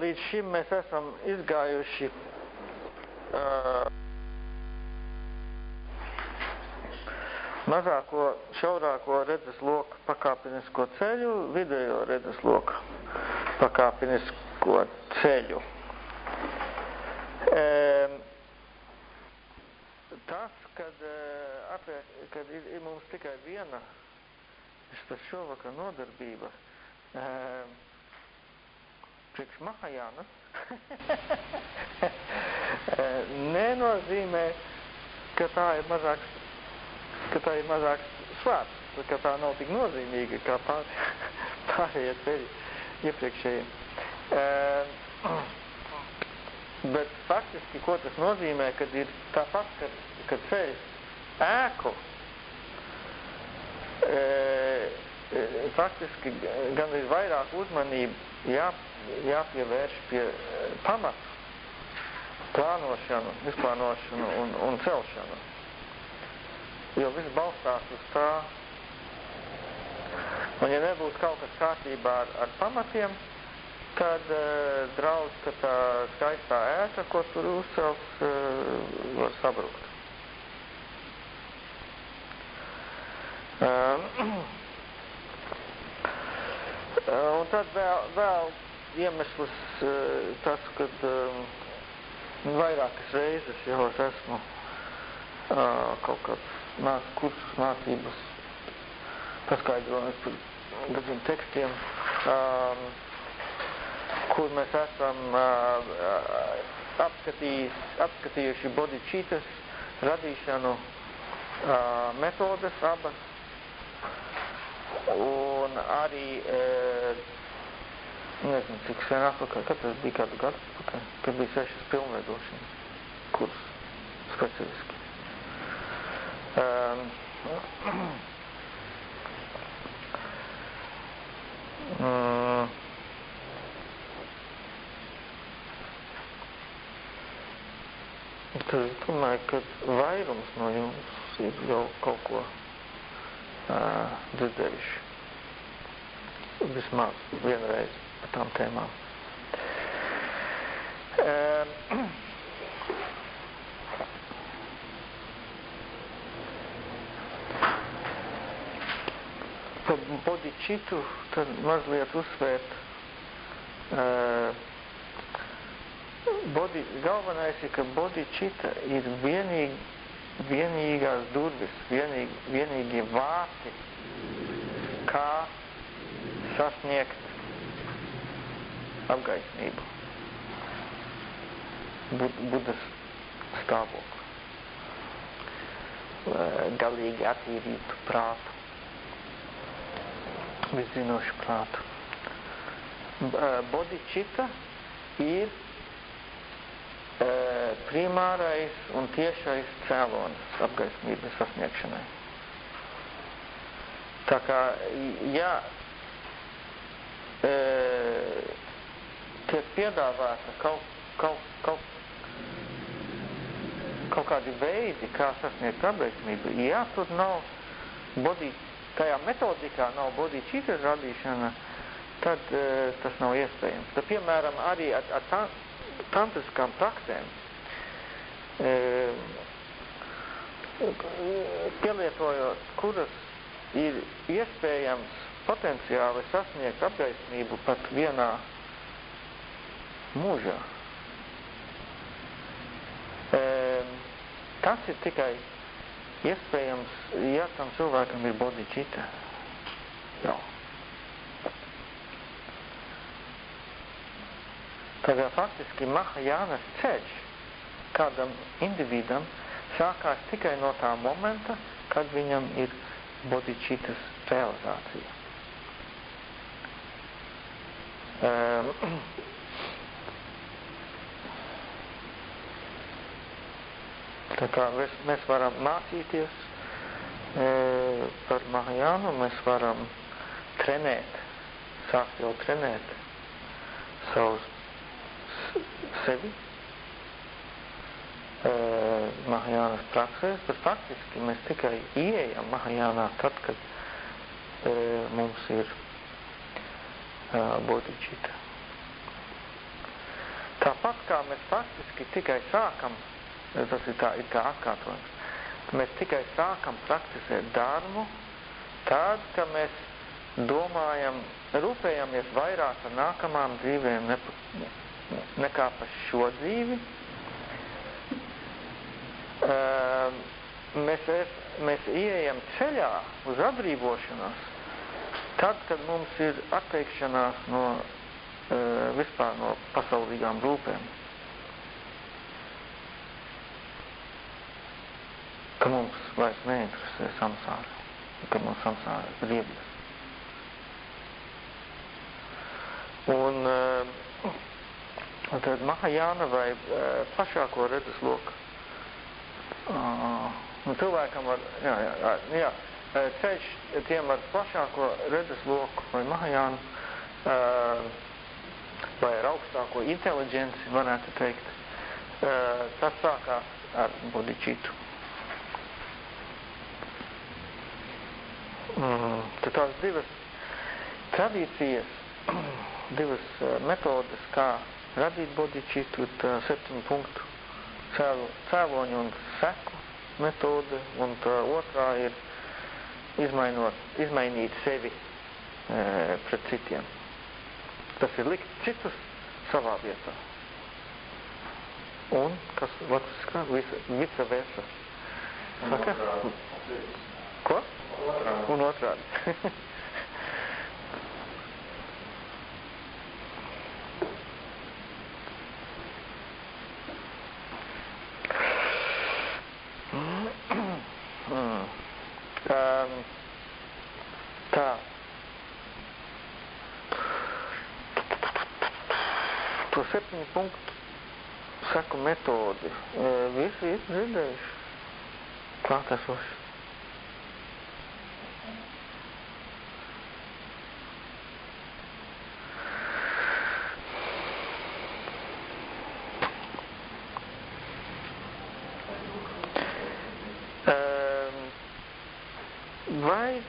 Līdz šim mēs esam izgājuši uh, mazāko, šaurāko redzes loku pakāpenisko ceļu, vidējo redzes loku pakāpenisko ceļu. Um, tas, kad, atliek, kad ir, ir mums tikai viena, es pat šovakar nodarbība, um, priekš Mahajānas nenozīmē, ka tā ir mazāk, ka tā ir mazāk svārts, ka tā nav tik nozīmīga kā pār, pārējie ceļi iepriekšējie. Uh, bet faktiski, ko tas nozīmē, kad ir tāpat, kad, kad ceļš ēku, uh, faktiski gan ir vairāk uzmanību jā, jāpievērš pie pamatu plānošanu, izplānošanu un, un celšanu. Jo viss balstās uz tā, un ja nebūs kaut kas kārtībā ar, ar pamatiem, tad uh, draudz, ka tā skaistā ēka, ko tur uzcels, uh, var sabrukt. Uh, un tad vēl, vēl iemesls tas, uh, vairākas reizes jau es esmu kaut kāds mās, kursus mācības paskaidrojums par dažiem tekstiem, kur mēs esam apskatījuši bodhicitas radīšanu metodes abas un arī uh, nezinu, cik sen atpakaļ, kad tas bija kādu gadu atpakaļ, kad bija sešas pilnveidošanas kurs specifiski. Um, um, tad es domāju, ka vairums no jums ir jau kaut ko dzirdējuši. Vismaz vienreiz par tām tēmām. Par bodičitu tad mazliet uzsvērt. Bodi, galvenais ir, ka bodičita ir vienīgi, vienīgās durvis, vienīgi, vienīgi vārti, kā sasniegt apgaismību, bud, budas stāvokli, galīgi attīrītu prātu, viszinošu prātu. Bodhicitta ir primārais un tiešais cēlonis apgaismības sasniegšanai. Tā kā, ja e, tiek piedāvāta kaut, kaut, kaut, kaut kādi veidi, kā sasniegt apgaismību. Ja tur nav body, tajā metodikā nav bodhicitas radīšana, tad e, tas nav iespējams. Tad, piemēram, arī ar, ar tantriskām praktēm pielietojot, kuras ir iespējams potenciāli sasniegt apgaismību pat vienā mūžā. E, tas ir tikai iespējams, ja tam cilvēkam ir bodhicitta. Jā. Tagad faktiski Mahajānas ceļš kādam individam sākās tikai no tā momenta, kad viņam ir bodhicitas realizācija. Um, Tā kā mēs, mēs varam mācīties e, par Mahajānu, mēs varam trenēt, sākt jau trenēt savus sevi Mahajānas praksēs, bet faktiski mēs tikai ieejam Mahajānā tad, kad e, mums ir e, bodhicitta. Tāpat kā mēs faktiski tikai sākam, tas ir tā, ir kā atkārtojums, mēs tikai sākam praktizēt darbu, tad, ka mēs domājam, rūpējamies vairāk par nākamām dzīvēm nekā par šo dzīvi, mēs, es, mēs ieejam ceļā uz atbrīvošanos, tad, kad mums ir atteikšanās no vispār no pasaulīgām rūpēm. Ka mums vairs neinteresē samsāra, ka mums samsāra ir riebjas. Un uh, tad Mahajāna vai plašāko redzesloku Uh, nu, cilvēkam ar, jā, jā, jā, ceļš tiem ar plašāko redzes loku vai mahajānu, vai ar augstāko inteliģenci, varētu teikt, tas sākās ar bodičitu. Mm, tad tās divas tradīcijas, divas metodas, kā radīt bodičitu, septiņu punktu cēlo, cēloņu un seku metode, un tā otrā ir izmainot, izmainīt sevi e, pret citiem. Tas ir likt citus savā vietā. Un, kas latviskā, vice versa. Saka? Ko? Un otrādi. septiņu punktu saku metodi. Visi ir dzirdējuši klātesoši. Vai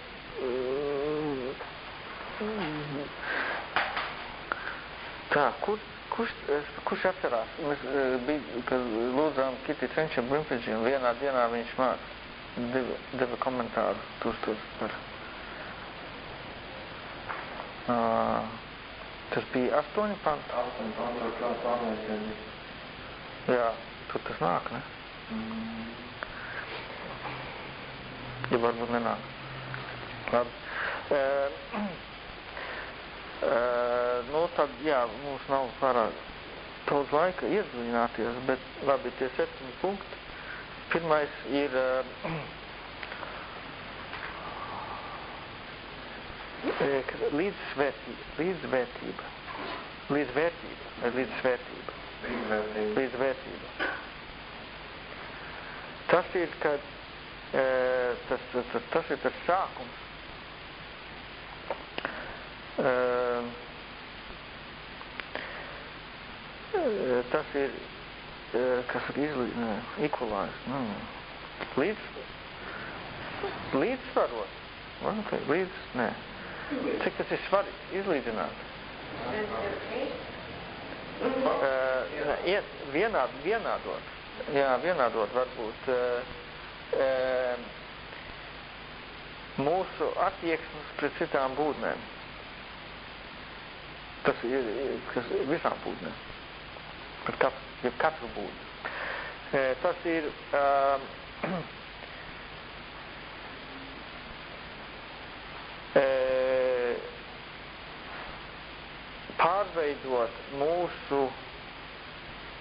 tā, kur Kurš, kurš atcerās? Mēs bija, kad lūdzām Kiti Cenčam Brimfidži, un vienā dienā viņš māk deva, deva komentāru tur par. Uh, tas bija astoņi panti? Astoņi panti. Jā, tur tas nāk, ne? Mm. Ja varbūt nenāk. Labi. Uh, Uh, nu, tad, jā, mums nav pārāk daudz laika iedziļināties, bet labi, tie septiņi punkti. Pirmais ir uh, līdzsvērtība, līdzvērtība, līdzvērtība vai līdzsvērtība. Līdzvērtība. Līdzvērtība. Tas ir, kad uh, tas, tas, tas ir tas sākums, Uh, tas ir, kas ir izlī, nu, līdz, līdzsvarot, okay, līdz, nē, cik tas ir svarīgi, izlīdzināt. Uh, iet, vienād, vienādot, jā, vienādot varbūt uh, uh, mūsu attieksmes pret citām būtnēm. Tas ir, kas ir visām būtnēm. Par katru, ja katru būtni. E, tas ir um, e, pārveidot mūsu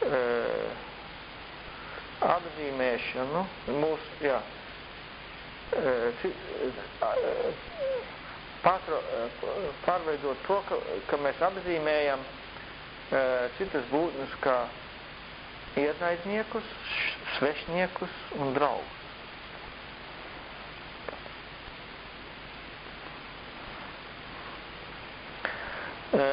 e, apzīmēšanu, mūsu, jā, e, pārtra, pārveidot to, ka, ka mēs apzīmējam e, citas būtnes kā ienaidniekus, svešniekus un draugus. E,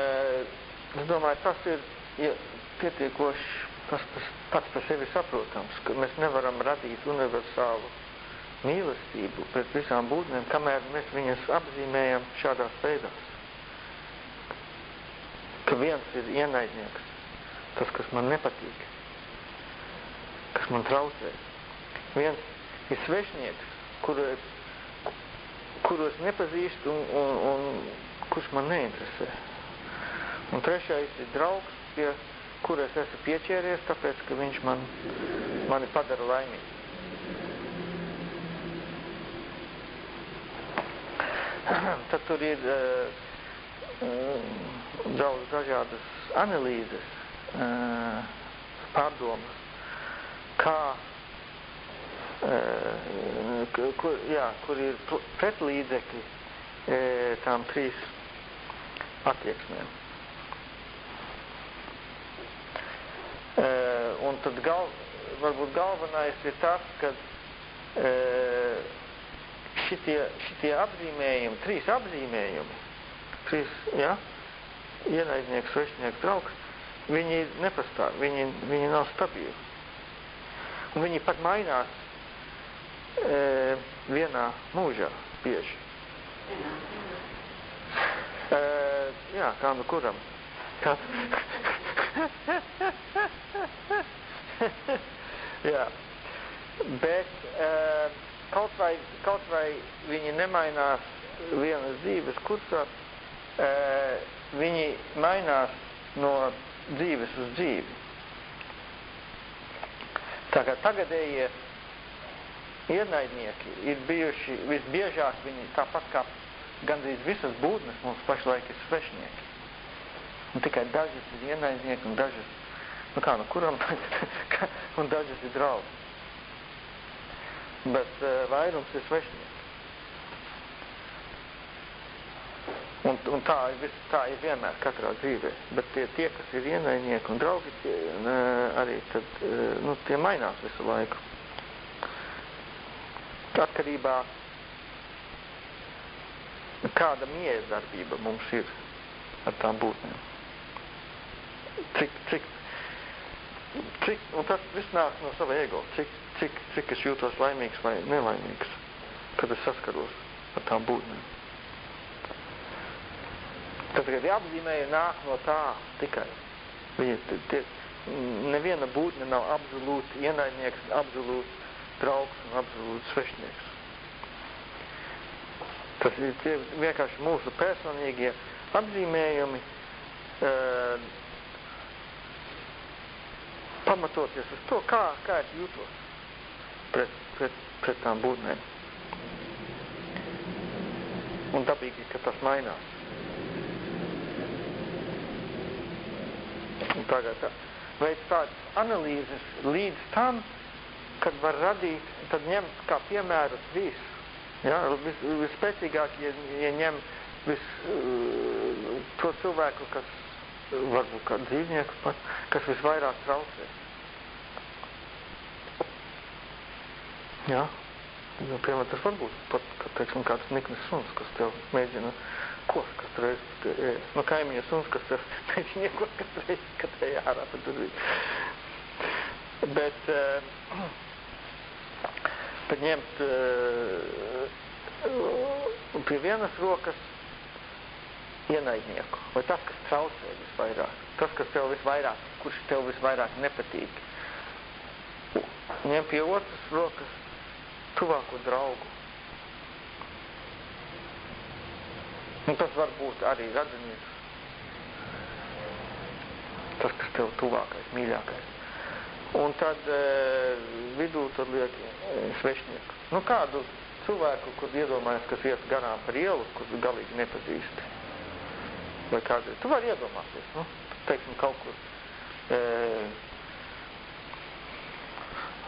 es domāju, tas ir ja, pietiekoši, tas, tas pats par sevi saprotams, ka mēs nevaram radīt universālu mīlestību pret visām būtnēm, kamēr mēs viņas apzīmējam šādās veidās. Ka viens ir ienaidnieks, tas, kas man nepatīk, kas man traucē. Viens ir svešnieks, kuru, kuru es nepazīstu un, un, un kurš man neinteresē. Un trešais ir draugs, pie kura es esmu pieķēries, tāpēc, ka viņš man, mani padara laimīgu. Tad tur ir uh, daudz dažādas analīzes, pārdomas, kā, kur, jā, kur ir pretlīdzekļi tām trīs attieksmēm. Un tad gal, varbūt galvenais ir tas, ka šitie, šitie apzīmējumi, trīs apzīmējumi, trīs, ja, ienaidnieks, svešnieks, draugs, viņi nepastāv, viņi, viņi nav stabili. Un viņi pat mainās e, vienā mūžā bieži. E, jā, kā nu kuram. Kā... jā. Bet e, kaut vai, kaut vai viņi nemainās vienas dzīves kursā, viņi mainās no dzīves uz dzīvi. Tā kā tagadējie ienaidnieki ir bijuši visbiežāk viņi tāpat kā gandrīz visas būtnes mums pašlaik ir svešnieki. Un tikai dažas ir ienaidnieki un dažas, nu kā, nu kuram, un dažas ir draugi bet uh, vairums ir svešnieki. Un, un tā, ir, tā ir vienmēr katrā dzīvē. Bet tie, tie kas ir ienaidnieki un draugi, tie, uh, arī tad, uh, nu, tie mainās visu laiku. Atkarībā kāda miedarbība mums ir ar tām būtnēm. Cik, cik, cik, un tas viss nāk no sava ego, cik, cik, cik es jūtos laimīgs vai nelaimīgs, kad es saskaros ar tām būtnēm. Tad, kad apzīmēja nāk no tā tikai. Viņi, tie, neviena būtne nav absolūti ienaidnieks, absolūti draugs un absolūti svešnieks. Tas ir tie vienkārši mūsu personīgie apzīmējumi, uh, pamatoties uz to, kā, kā es jūtos pret, pret, pret tām būtnēm. Un dabīgi, ka tas mainās. Un tagad veids tādas analīzes līdz tam, kad var radīt, tad ņemt kā piemēru trīs. Ja, vis, vispēcīgāk, ja, ja ņem vis, to cilvēku, kas varbūt kā dzīvnieku pat, kas visvairāk traucē. Jā. Nu, piemēram, tas var būt pat, ka, teiksim, kāds niknes suns, kas tev mēģina kost katru reizi. No kaimiņa suns, kas mēģina iekot katru reizi, kad ej ārā, tur ir. Bet, bet ņemt uh, pie vienas rokas ienaidnieku, vai tas, kas traucē visvairāk, tas, kas tev visvairāk, kurš tev visvairāk nepatīk. Ņem pie otras rokas tuvāko draugu. Un tas var būt arī radinieks. Tas, kas tev tuvākais, mīļākais. Un tad e, vidū tad liek e, svešnieku. Nu kādu cilvēku, kur iedomājas, kas iet garām par ielu, kur galīgi nepazīst. Vai kādu, tu vari iedomāties, nu, teiksim, kaut kur e,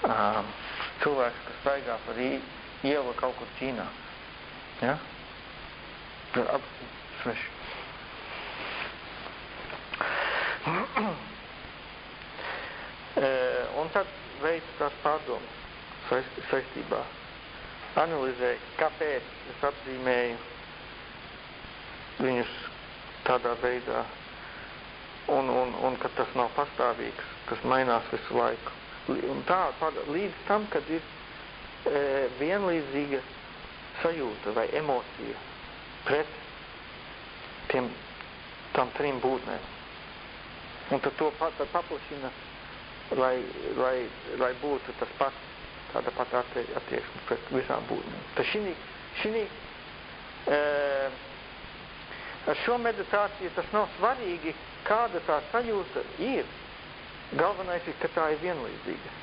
um, cilvēks, kas staigā par ielu kaut kur Ķīnā. Ja? Tur absolūti sveši. Un tad veids tās pārdomas saistībā. Analizēju, kāpēc es apzīmēju viņus tādā veidā un, un, un ka tas nav pastāvīgs, tas mainās visu laiku un tā, tāda, līdz tam, kad ir e, vienlīdzīga sajūta vai emocija pret tiem, tam trim būtnēm. Un tad to pa, tad paplašina, lai, lai, lai būtu tas pats, tāda pat attie, attieksme pret visām būtnēm. Tad šī, šī, e, ar šo meditāciju tas nav svarīgi, kāda tā sajūta ir. Galvenais ir, ka tā ir vienlīdzīga.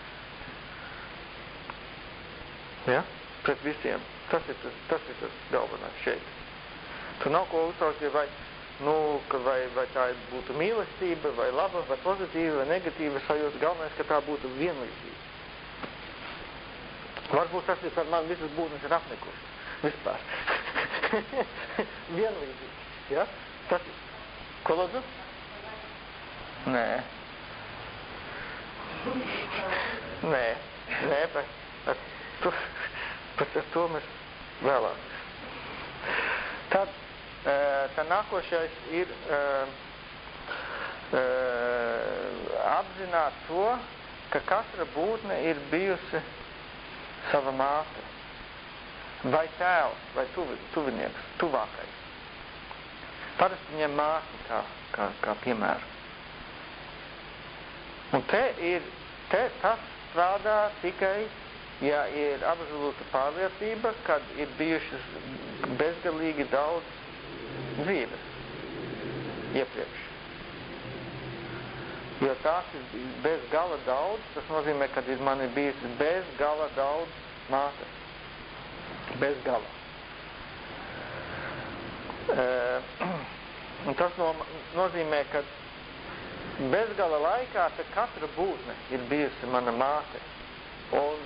Ja? Pret visiem. Tas ir tas, tas ir tas galvenais šeit. Tur nav ko uztraukties, vai, nu, ka vai, vai tā būtu mīlestība, vai laba, vai pozitīva, vai negatīva sajūta. Galvenais, ka tā būtu vienlīdzīga. Varbūt tas ir par man visas būtnes ir apnikušas. Vispār. vienlīdzīgi. Ja? Tas ir. Ko lūdzu? Nē. Nē, nē, bet, bet, tu, bet ar to mēs vēlāk. Tad tā nākošais ir apzināt to, ka katra būtne ir bijusi sava māte, vai tēvs, vai tuvi, tuvinieks, tuvākais. Parasti ņem māti kā, kā, kā piemēru. Un te ir, te tas strādā tikai, ja ir absolūta pārliecība, kad ir bijušas bezgalīgi daudz dzīves iepriekš. Jo tās ir bez gala daudz, tas nozīmē, ka man ir bijusi bez gala daudz mātes. Bez gala. Un tas no, nozīmē, ka bezgala laikā katra būtne ir bijusi mana māte. Un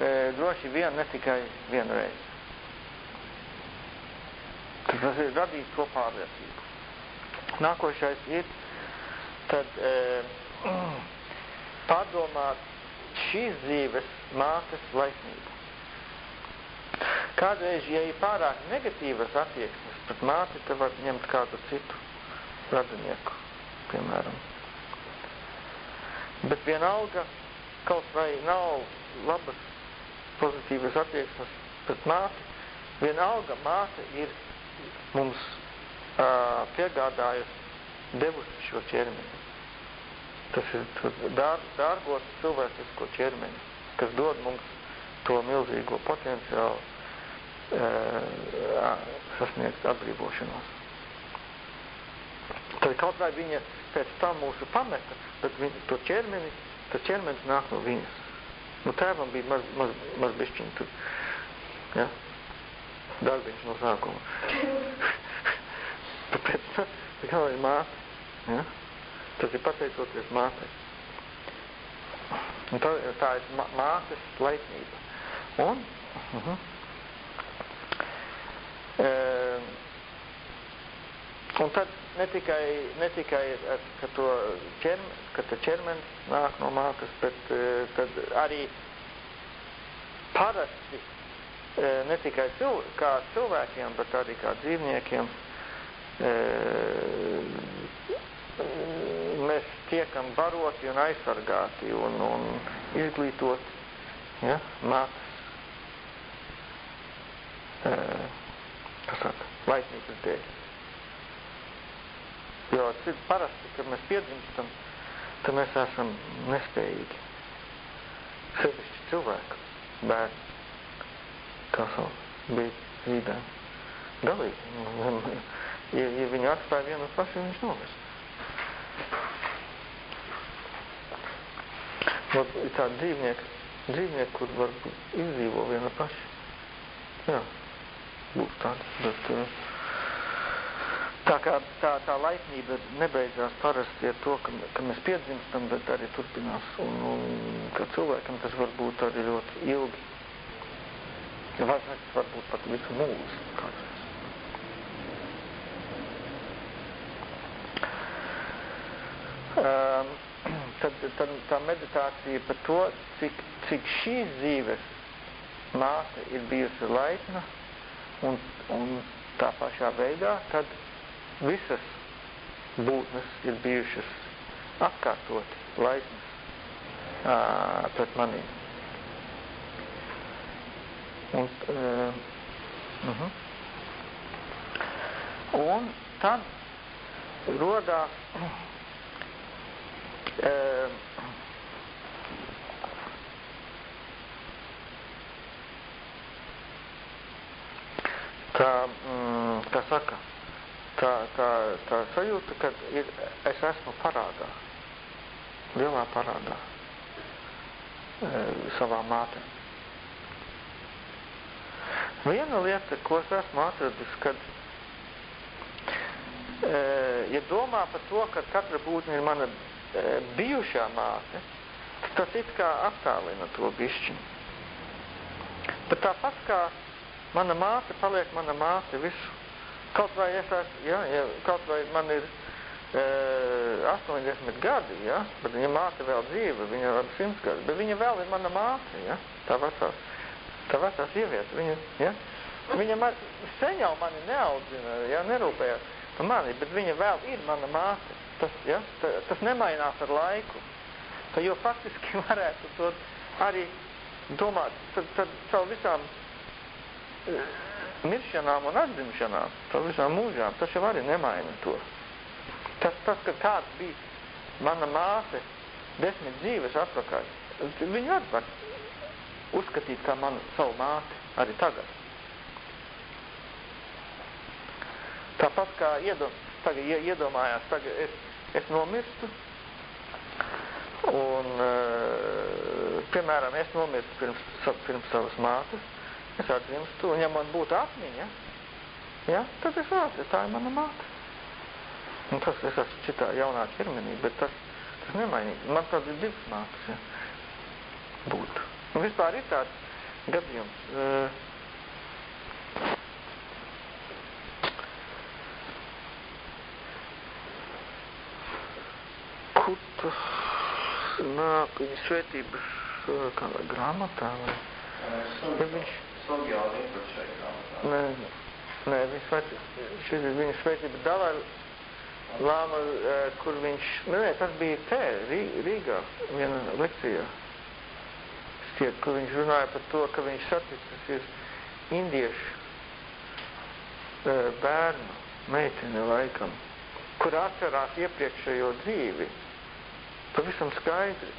e, droši vien ne tikai vienu reizi. Tas ir radīt to pārliecību. Nākošais ir tad e, pārdomāt šīs dzīves mātes laipnību. Kādreiz, ja ir pārāk negatīvas attieksmes pret māti, tad var ņemt kādu citu radinieku, piemēram. Bet vienalga, kaut vai nav labas pozitīvas attieksmes pret māti, vienalga māte ir mums uh, piegādājusi devusi šo ķermeni. Tas ir dār, dārgos cilvēcisko ķermeni, kas dod mums to milzīgo potenciālu uh, sasniegt atbrīvošanos. Tad kaut vai viņa pēc tam mūsu pameta, bet viņa, to ķermeni, tas ķermenis nāk no viņas. Nu, tēvam bija maz, maz, maz bišķiņ tur, ja? Darbiņš no sākuma. Tāpēc, tā kā ir māte, ja? tas ir pateicoties mātei. Un tā, tā ir mātes laipnība. Un, uh -huh. e, un tad ne tikai, ne tikai ka, to ķerm, ka te ķermenis nāk no mātes, bet tad arī parasti ne tikai cilv, kā cilvēkiem, bet arī kā dzīvniekiem mēs tiekam baroti un aizsargāti un, un izglītoti ja, mātes kas saka, laipnības dēļ. Jo parasti, kad mēs piedzimstam, tad mēs esam nespējīgi. Sevišķi cilvēku, bērni, kā sauc, bija zīdēm. Galīgi. Ja, ja viņu atstāja vienu pašu, viņš nomirst. Vat ir tādi dzīvnieki, dzīvnieki, kur varbūt izdzīvo viena paša. Jā, būs tādi, bet... Uh, Tā kā tā, tā laipnība nebeidzās parasti ar to, ka, ka mēs piedzimstam, bet arī turpinās. Un, un ka cilvēkam tas var būt arī ļoti ilgi. Ja var, varbūt pat visu mūžu. Um, tad, tad tā meditācija par to, cik, cik šīs dzīves māte ir bijusi laipna un, un tā pašā veidā, tad visas būtnes ir bijušas atkārtot laipnas uh, pret manīm. Un, uh, uh -huh. un tad rodās Uh, tā, mm, kā saka, tā, tā, tā sajūta, ka ir, es esmu parādā, lielā parādā e, savā mātē. Viena lieta, ko es esmu atradis, kad e, ja domā par to, ka katra būtne ir mana e, bijušā māte, tad tas it kā attālina to bišķiņu. Bet tāpat kā Mana māte paliek mana māte visu. Kaut vai es ja, ja kaut vai man ir e, 80 gadi, ja, bet viņa māte vēl dzīva, viņa ir 100 gadi, bet viņa vēl ir mana māte, ja, tā vecā, tā vecā sieviete, viņa, ja, viņa man, sen jau mani neaudzina, ja, nerūpējās par mani, bet viņa vēl ir mana māte. Tas, ja, ta, tas nemainās ar laiku. Tā, jo faktiski varētu to arī domāt, tad, tad caur visām miršanām un atzimšanām, par visām mūžām, tas jau arī nemaina to. Tas, tas, ka kāds bija mana māte desmit dzīves atpakaļ, arī var uzskatīt kā manu savu māti arī tagad. Tāpat kā iedom, tagad iedomājās, tagad es, es nomirstu, un, piemēram, es nomirstu pirms, pirms savas mātes, Es atzimstu, un ja man būtu atmiņa, ja, tad es varētu, tā ir mana māte. Un tas es esmu citā jaunā ķermenī, bet tas, tas nemainīgi. Man tāds ir divas mātes, ja, būtu. Un vispār ir tāds gadījums. Uh, kur tas nāk viņa svētības kādā grāmatā vai, ja viņš. Nē, nē, viņš šis ir viņa svētība Dalai Lāma, kur viņš, nē, tas bija te, Rīgā, viena lekcijā. Stiet, kur viņš runāja par to, ka viņš saticis indiešu bērnu, meiteni laikam, kur atcerās iepriekšējo dzīvi. Pavisam skaidri.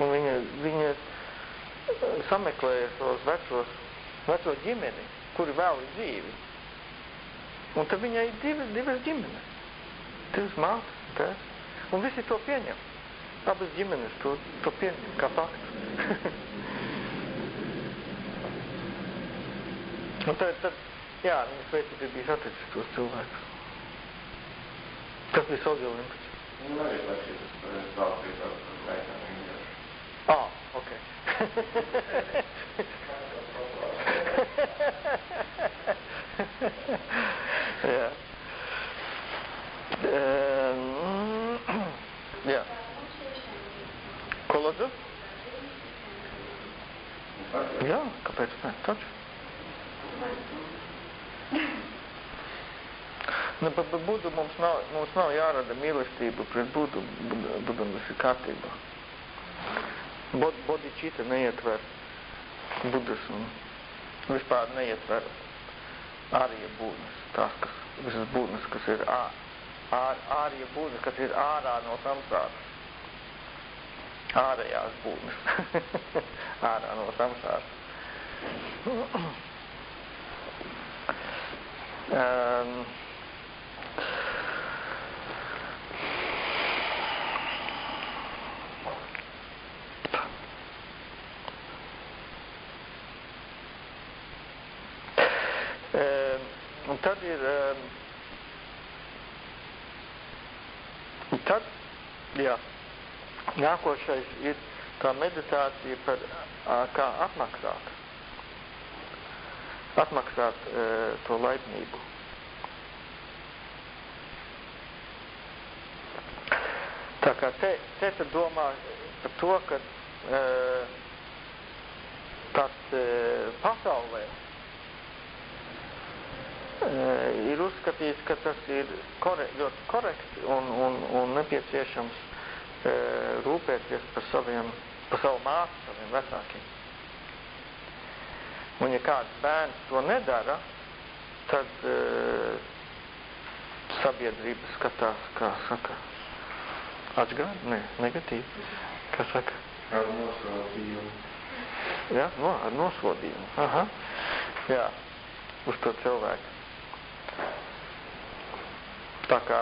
Un viņa, viņa sameklēja tos vecos veco ģimeni, kuri vēl ir dzīvi. Un tad viņai ir divas, divas ģimenes. Divas mātes, tēvs. Un visi to pieņem. Abas ģimenes to, to pieņem kā faktu. un tad, tad, jā, viņas veicība bija saticis tos cilvēkus. Tas bija Olimpiķis. Nu, arī stāstīt par meitām indiešu. Ah, ok. jā. Um, jā. Ko lūdzu? Jā, kāpēc ne? Taču. Nu, bet, bet budu mums nav, mums nav jārada mīlestība pret budu, budam tas ir kārtībā. Bod, bodičīta neietver budismu vispār neietver ārija būtnes, tās, kas, visas būtnes, kas ir ā, ār, ārija būtnes, kas ir ārā no samsāras. Ārējās būtnes. ārā no samsāras. um, tad ir, tad, jā, nākošais ir tā meditācija par kā atmaksāt, atmaksāt to laipnību. Tā kā te, te tad domā par to, ka e, tāds e, pasaulē Eh, ir uzskatīts, ka tas ir kore, ļoti korekti un, un, un nepieciešams e, rūpēties par saviem, par savu māsu, saviem vecākiem. Un ja kāds bērns to nedara, tad e, sabiedrība skatās, kā saka, Atgādi? Nē, negatīvi. Kas saka? Ar nosodījumu. Jā, no, ar nosodījumu. Aha. Jā, uz to cilvēku. Tā kā,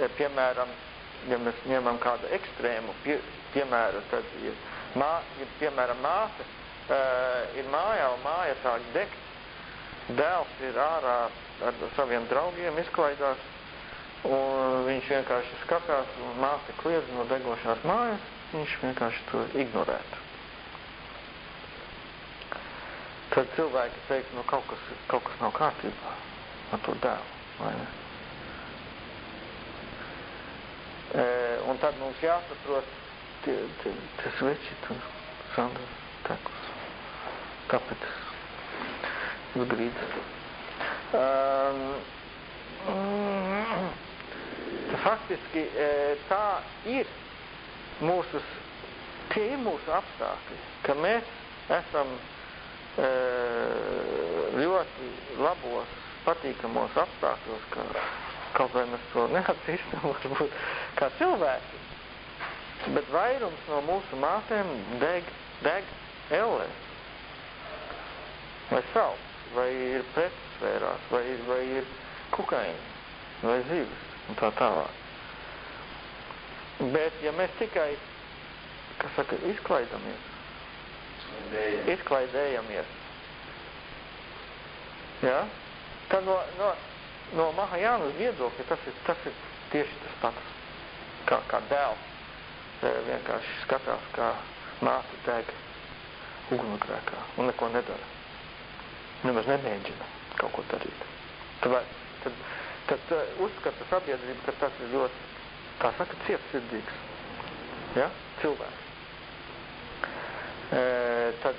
e, piemēram, ja mēs ņemam kādu ekstrēmu pie, piemēru, tad ir, mā, ja, piemēram, māte uh, ir mājā un māja sāk degt, dēls ir ārā ar saviem draugiem, izklaidās, un viņš vienkārši skatās, un māte kliedz no degošās mājas, viņš vienkārši to ignorētu. Tad cilvēki teiks, nu kaut kas, kaut kas nav kārtībā ar to dēlu, vai ne? E, un tad mums jāsaprot, tie, tie, tie sveči tur, Sandra, tekus. Kāpēc? Uz grīdas. Um, mm, faktiski e, tā ir mūsu, tie ir mūsu apstākļi, ka mēs esam e, ļoti labos, patīkamos apstākļos, ka kaut vai mēs to neatzīstam, varbūt kā cilvēki, bet vairums no mūsu mātēm deg, deg ellē, vai salds, vai ir pretsvērās, vai, vai ir kukaiņi, vai zivis, un tā tālāk. Bet, ja mēs tikai, kas saka, izklaidamies, izklaidējamies, ja? tad no, no, no Mahajānas viedokļa tas ir, tas ir tieši tas pats, kā, kā dēls. Vienkārši skatās, kā māte deg ugunsgrēkā un neko nedara. Nemaz nemēģina kaut ko darīt. Tad, tad, tad uzskata sabiedrība, ka tas ir ļoti, kā saka, cietsirdīgs. Ja? Cilvēks. E, tad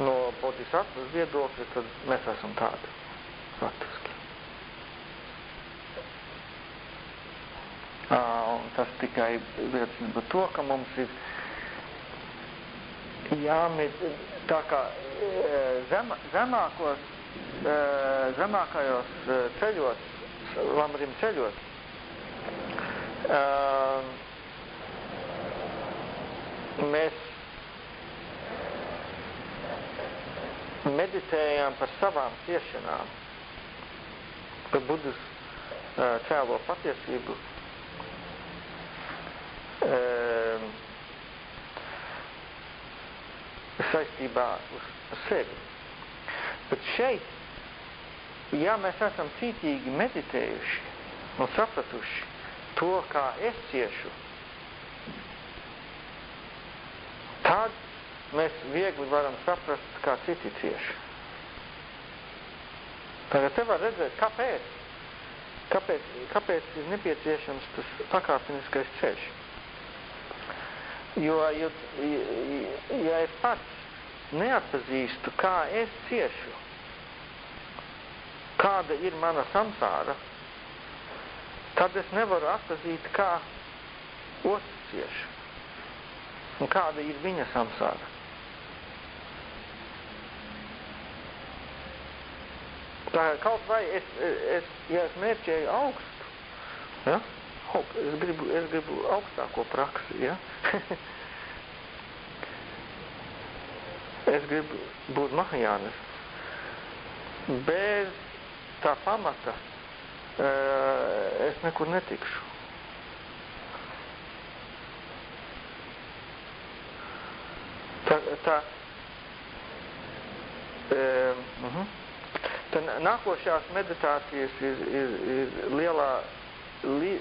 no bodhisattvas viedokļa, tad mēs esam tādi. Faktiski. Un tas tikai liecina par to, ka mums ir jāmit tā kā zem, zemākos, zemākajos ceļos, lamrim ceļos, mēs meditējām par savām ciešanām, par Budas cēlo patiesību, saistībā uz sevi. Bet šeit, ja mēs esam cītīgi meditējuši un sapratuši to, kā es ciešu, tad mēs viegli varam saprast, kā citi cieši. Tagad te var redzēt, kāpēc. Kāpēc, kāpēc ir nepieciešams tas pakāpeniskais ceļš? Jo, jo, ja es pats neatpazīstu, kā es ciešu, kāda ir mana samsāra, tad es nevaru atpazīt, kā otrs cieš un kāda ir viņa samsāra. Tā kaut vai es, es ja es mērķēju augstu, ja? Es, gribu, es gribu augstāko praksi, ja? Es gribu būt Mahajānis. Bez tā pamata es nekur netikšu. Tā, tā, uh -huh. tā nākošās meditācijas ir, ir, ir lielā li,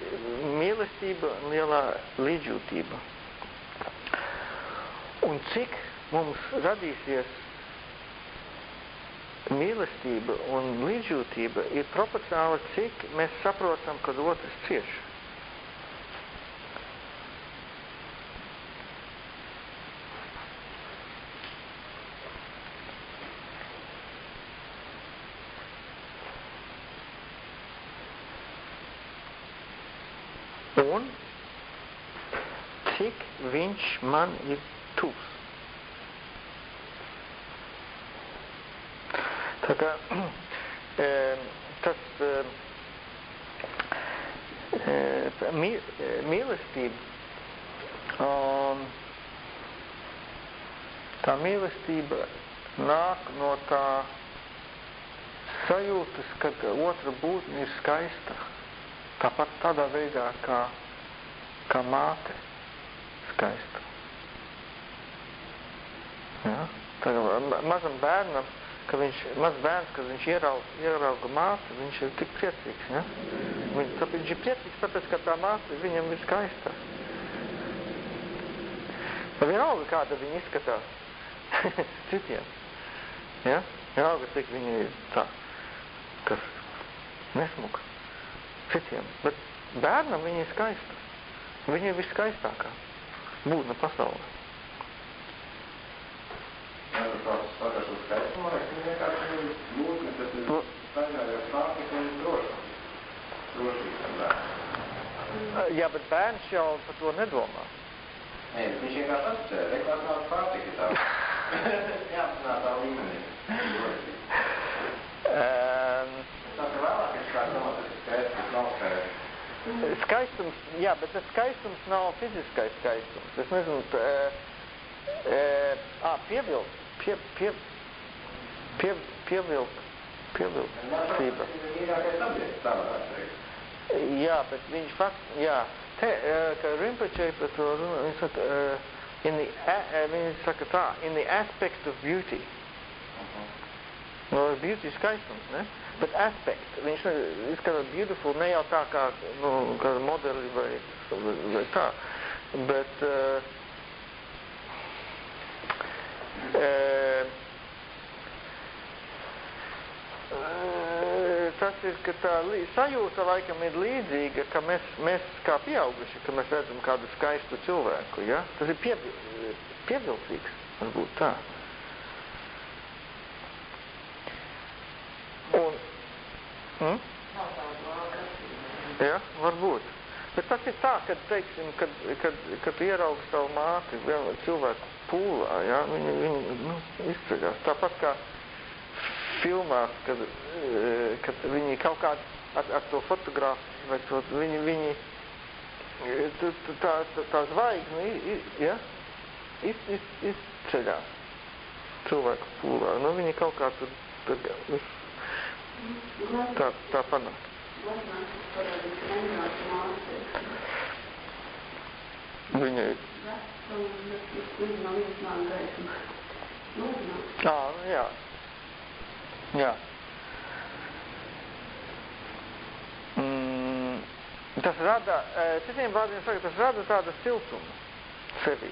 mīlestība un lielā līdzjūtība. Un cik mums radīsies mīlestība un līdzjūtība ir proporcionāla, cik mēs saprotam, kad otrs cieš. Un cik viņš man ir tūs. Tā kā e, tas, e, mī, mīlestība. Un tā mīlestība nāk no tā sajūtas, ka otra būtne ir skaista. Tāpat tādā veidā, kā, kā māte skaista. Ja? Tagad mazam bērnam, ka viņš, maz bērns, kad viņš ierauga, ierauga māti, viņš ir tik priecīgs. Ja? Viņš, tāpēc viņš ir priecīgs, tāpēc, ka tā māte viņam ir skaista. Vienalga, kāda viņa izskatās citiem. Ja? Vienalga, cik viņa ir tā, kas nesmuka citiem. Bet bērnam viņa ir skaista. Viņa ir viskaistākā būtne pasaulē. un drošums. Drošības tam bērnam. Jā, bet bērns jau par to nedomā. Nē, viņš vienkārši asociē, reklās nav pārtika tā. Jāapzināt tā līmenī. Um, Tā ka vēlāk viņš kā domā, tas ir skaists, tas nav skaists. Skaistums, jā, bet tas skaistums nav fiziskais skaistums. Es nezinu, t, e, e, ā, pievilkt, pie, pie, pie, pievilkt, pievilktība. Tas ir mīļākais objekts, tā varētu teikt. Jā, bet viņš fakt, jā, te, e, ka Rinpoche par to runā, viņš saka, e, in the, a, e, viņš saka tā, in the aspect of beauty. No, beauty ir skaistums, ne? Bet aspect, viņš izskatās beautiful ne jau tā kā, nu, kā modeli vai, vai, tā, bet uh, uh, tas ir, ka tā sajūta laikam ir līdzīga, ka mēs, mēs kā pieauguši, ka mēs redzam kādu skaistu cilvēku, ja? Tas ir piebil, pievilcīgs, varbūt tā. Un, hmm? Jā, varbūt. Bet tas ir tā, kad, teiksim, kad, kad, kad ieraugi savu māti vienu cilvēku pūlā, ja, viņi, viņi nu, izceļās. Tāpat kā filmās, kad, e, kad viņi kaut kādu ar, ar to fotografu, vai to, viņi, viņi, e, tā, tā, tā zvaigzne, ja, iz, iz, izceļās cilvēku pūlā. Nu, viņi kaut kā tur, tur tā, tā panāk. Viņa ir, ā, nu jā, jā. Mm, tas rada, e, citiem vārdiem saka, tas rada tādu siltumu sevī.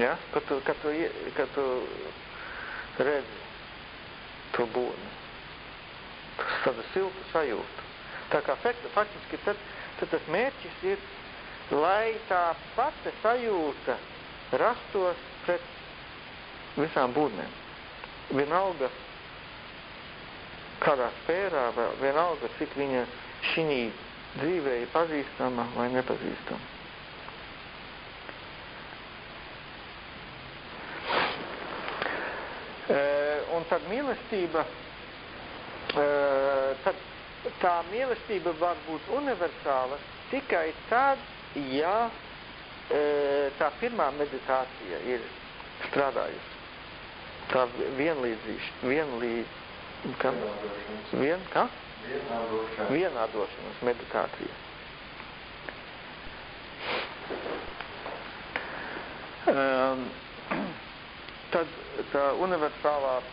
Ja? Kad tu, kad tu, kad tu redzi to būtni. Tas tādu siltu sajūtu. Tā kā fakt, faktiski tad, tad tas mērķis ir, lai tā pati sajūta rastos pret visām būtnēm. Vienalga, kādā sfērā, vienalga, cik viņa šī dzīvē ir pazīstama vai nepazīstama. E, un tad mīlestība, tad tā mīlestība var būt universāla tikai tad, ja tā pirmā meditācija ir strādājusi. Tā vienlīdzīš, vienlīdz, kā, vien, kā? Vienādošana. Vienādošanas meditācija. Um, tad tā universālā uh,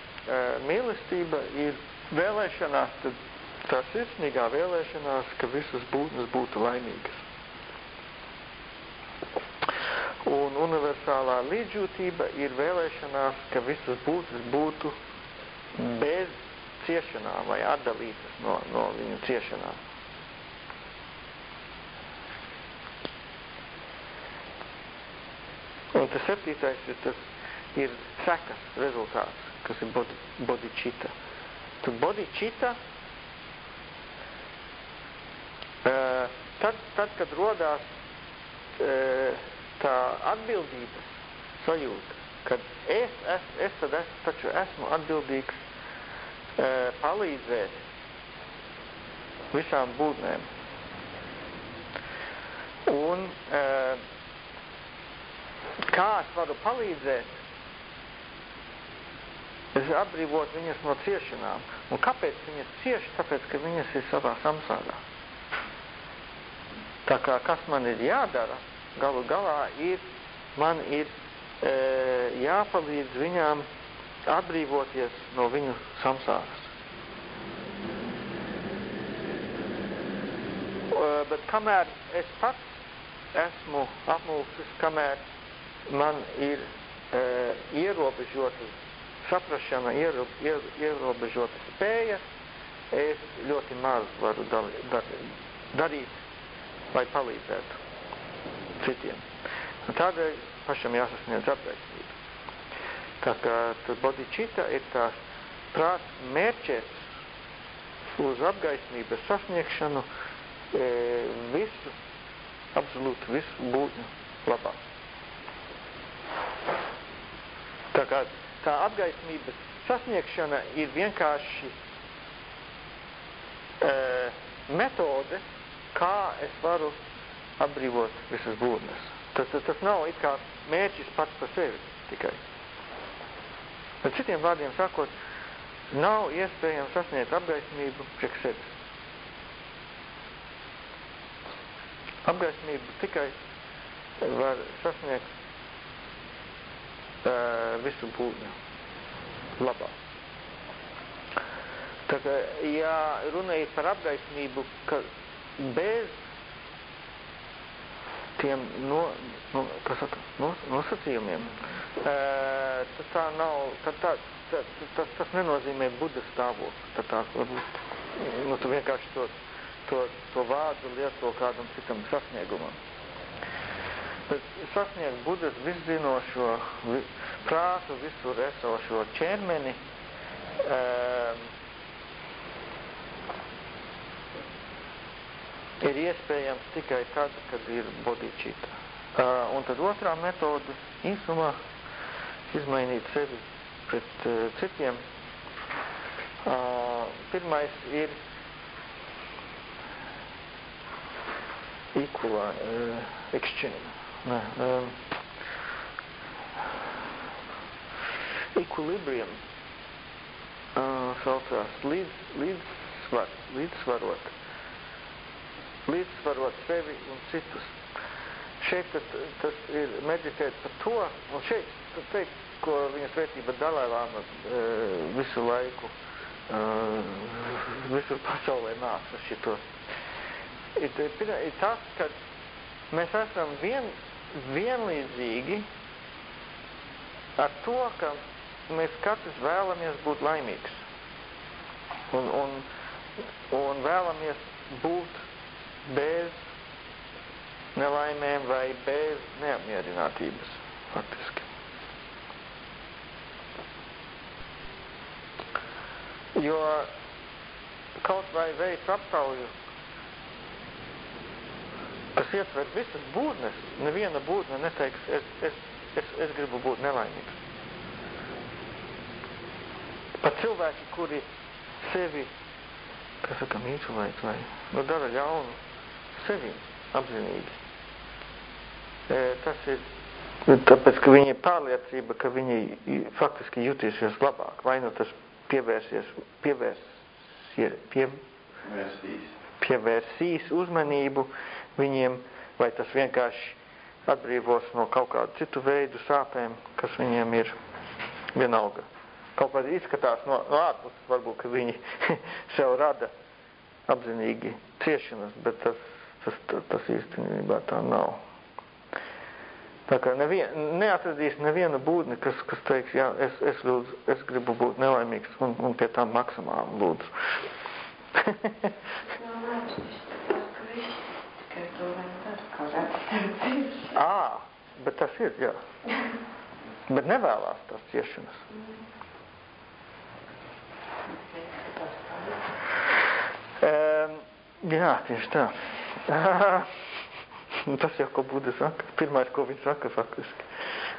mīlestība ir vēlēšanās, tad tā sirsnīgā vēlēšanās, ka visas būtnes būtu laimīgas. Un universālā līdzjūtība ir vēlēšanās, ka visas būtnes būtu bez ciešanām vai atdalītas no, no viņu ciešanām. Un tas septītais ir tas ir sekas rezultāts, kas ir bod, bodhicitta. Tu bodhicitta, uh, tad, tad, kad rodās uh, tā atbildības sajūta, kad es, es, es tad es taču esmu atbildīgs uh, palīdzēt visām būtnēm. kā es varu palīdzēt, atbrīvot viņas no ciešanām. Un kāpēc viņas cieši? Tāpēc, ka viņas ir savā samsārā. Tā kā kas man ir jādara, galu galā ir, man ir e, jāpalīdz viņām atbrīvoties no viņu samsāras. E, bet kamēr es pats esmu apmulsis, kamēr man ir e, ierobežota saprašana, iero, iero, ierobežota spēja, es ļoti maz varu dar, dar, darīt, lai palīdzētu citiem. Un tādēļ pašam jāsasniedz apgaismība. Tā kā tad bodhicitta ir tā prāt mērķēts uz apgaismības sasniegšanu e, visu, absolūti visu būtņu labā. Tā kā tā apgaismības sasniegšana ir vienkārši e, metode, kā es varu atbrīvot visas būtnes. Tas, tas, tas nav it kā mērķis pats par sevi tikai. Bet citiem vārdiem sakot, nav iespējams sasniegt apgaismību priekš sevis. Apgaismību tikai var sasniegt visu būtņu labā. Tā kā, ja runājot par apgaismību, ka bez tiem no, no, saka, no, nosacījumiem, tad tā nav, tad tā, tā, tas, tas nenozīmē buda stāvokli. Tad tā varbūt, nu, tu vienkārši to, to, to vārdu lieto kādam citam sasniegumam. Sasniegt budas viszinošo vi, prātu, visur esošo ķermeni, e, ir iespējams tikai tad, kad ir bodhicitta. Uh, un tad otrā metode īsumā izmainīt sevi pret uh, citiem. Uh, pirmais ir equal uh, exchange. Um, equilibrium saucās līdz, līdzsvar, līdzsvarot līdzsvarot sevi un citus. Šeit tas, tas ir meditēt par to, un šeit teikt, ko viņa svētība Dalēlāma e, visu laiku, e, visur pasaulē māca šito. Ir, ir, ir tas, ka mēs esam vien, vienlīdzīgi ar to, ka mēs katrs vēlamies būt laimīgs. Un, un, un vēlamies būt bez nelaimēm vai bez neapmierinātības, faktiski. Jo kaut vai veids aptauju, kas ietver visas būtnes, neviena būtne neteiks, es, es, es, es gribu būt nelaimīgs. Pat cilvēki, kuri sevi, kas saka, mīčulēt vai nu, dara ļaunu, sevi apzinīgi. E, tas ir tāpēc, ka viņi ir pārliecība, ka viņi faktiski jutīsies labāk. Vai nu tas pievērsies, pievērs, pie, Vērsīs. pievērsīs uzmanību viņiem, vai tas vienkārši atbrīvos no kaut kādu citu veidu sāpēm, kas viņiem ir vienalga. Kaut kā izskatās no, no ārpuses, varbūt, ka viņi sev rada apzinīgi ciešanas, bet tas tas, tas, tas īstenībā tā nav. Tā kā nevien, neatradīs nevienu būtni, kas, kas teiks, jā, es, es, lūdzu, es gribu būt nelaimīgs un, un pie tām maksimāli lūdzu. Ā, bet tas ir, jā. Bet nevēlās tās ciešanas. Um, jā, tieši tā. Tas jau, ko Buda saka. Pirmais, ko viņš saka, faktiski.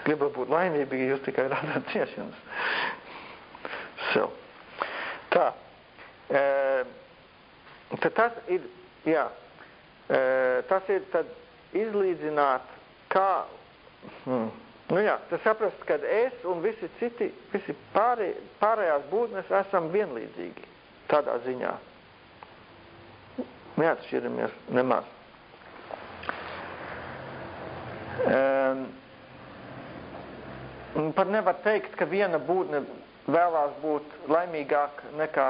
Gribat būt laimīgi, jūs tikai radāt ciešanas. So. Tā. E, tad tas ir, jā, e, tas ir tad izlīdzināt, kā, hmm, nu jā, tas saprast, ka es un visi citi, visi pārī, pārējās būtnes esam vienlīdzīgi tādā ziņā. Neatšķiramies nemaz. Um, pat nevar teikt, ka viena būtne vēlās būt laimīgāk nekā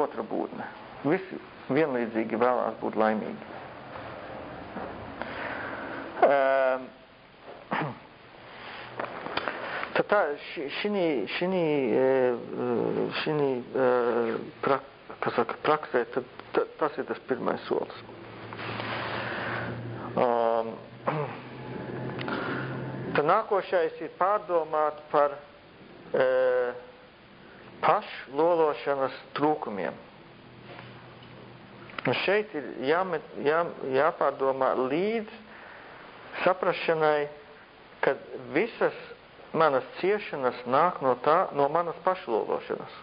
otra būtne. Visi vienlīdzīgi vēlās būt laimīgi. Tā, šī, šī, praksē, tad, tas ir tas pirmais solis. Um, Tad nākošais ir pārdomāt par e, pašu lološanas trūkumiem. Un šeit ir jāmet, jā, jāpārdomā līdz saprašanai, ka visas manas ciešanas nāk no, tā, no manas pašlološanas.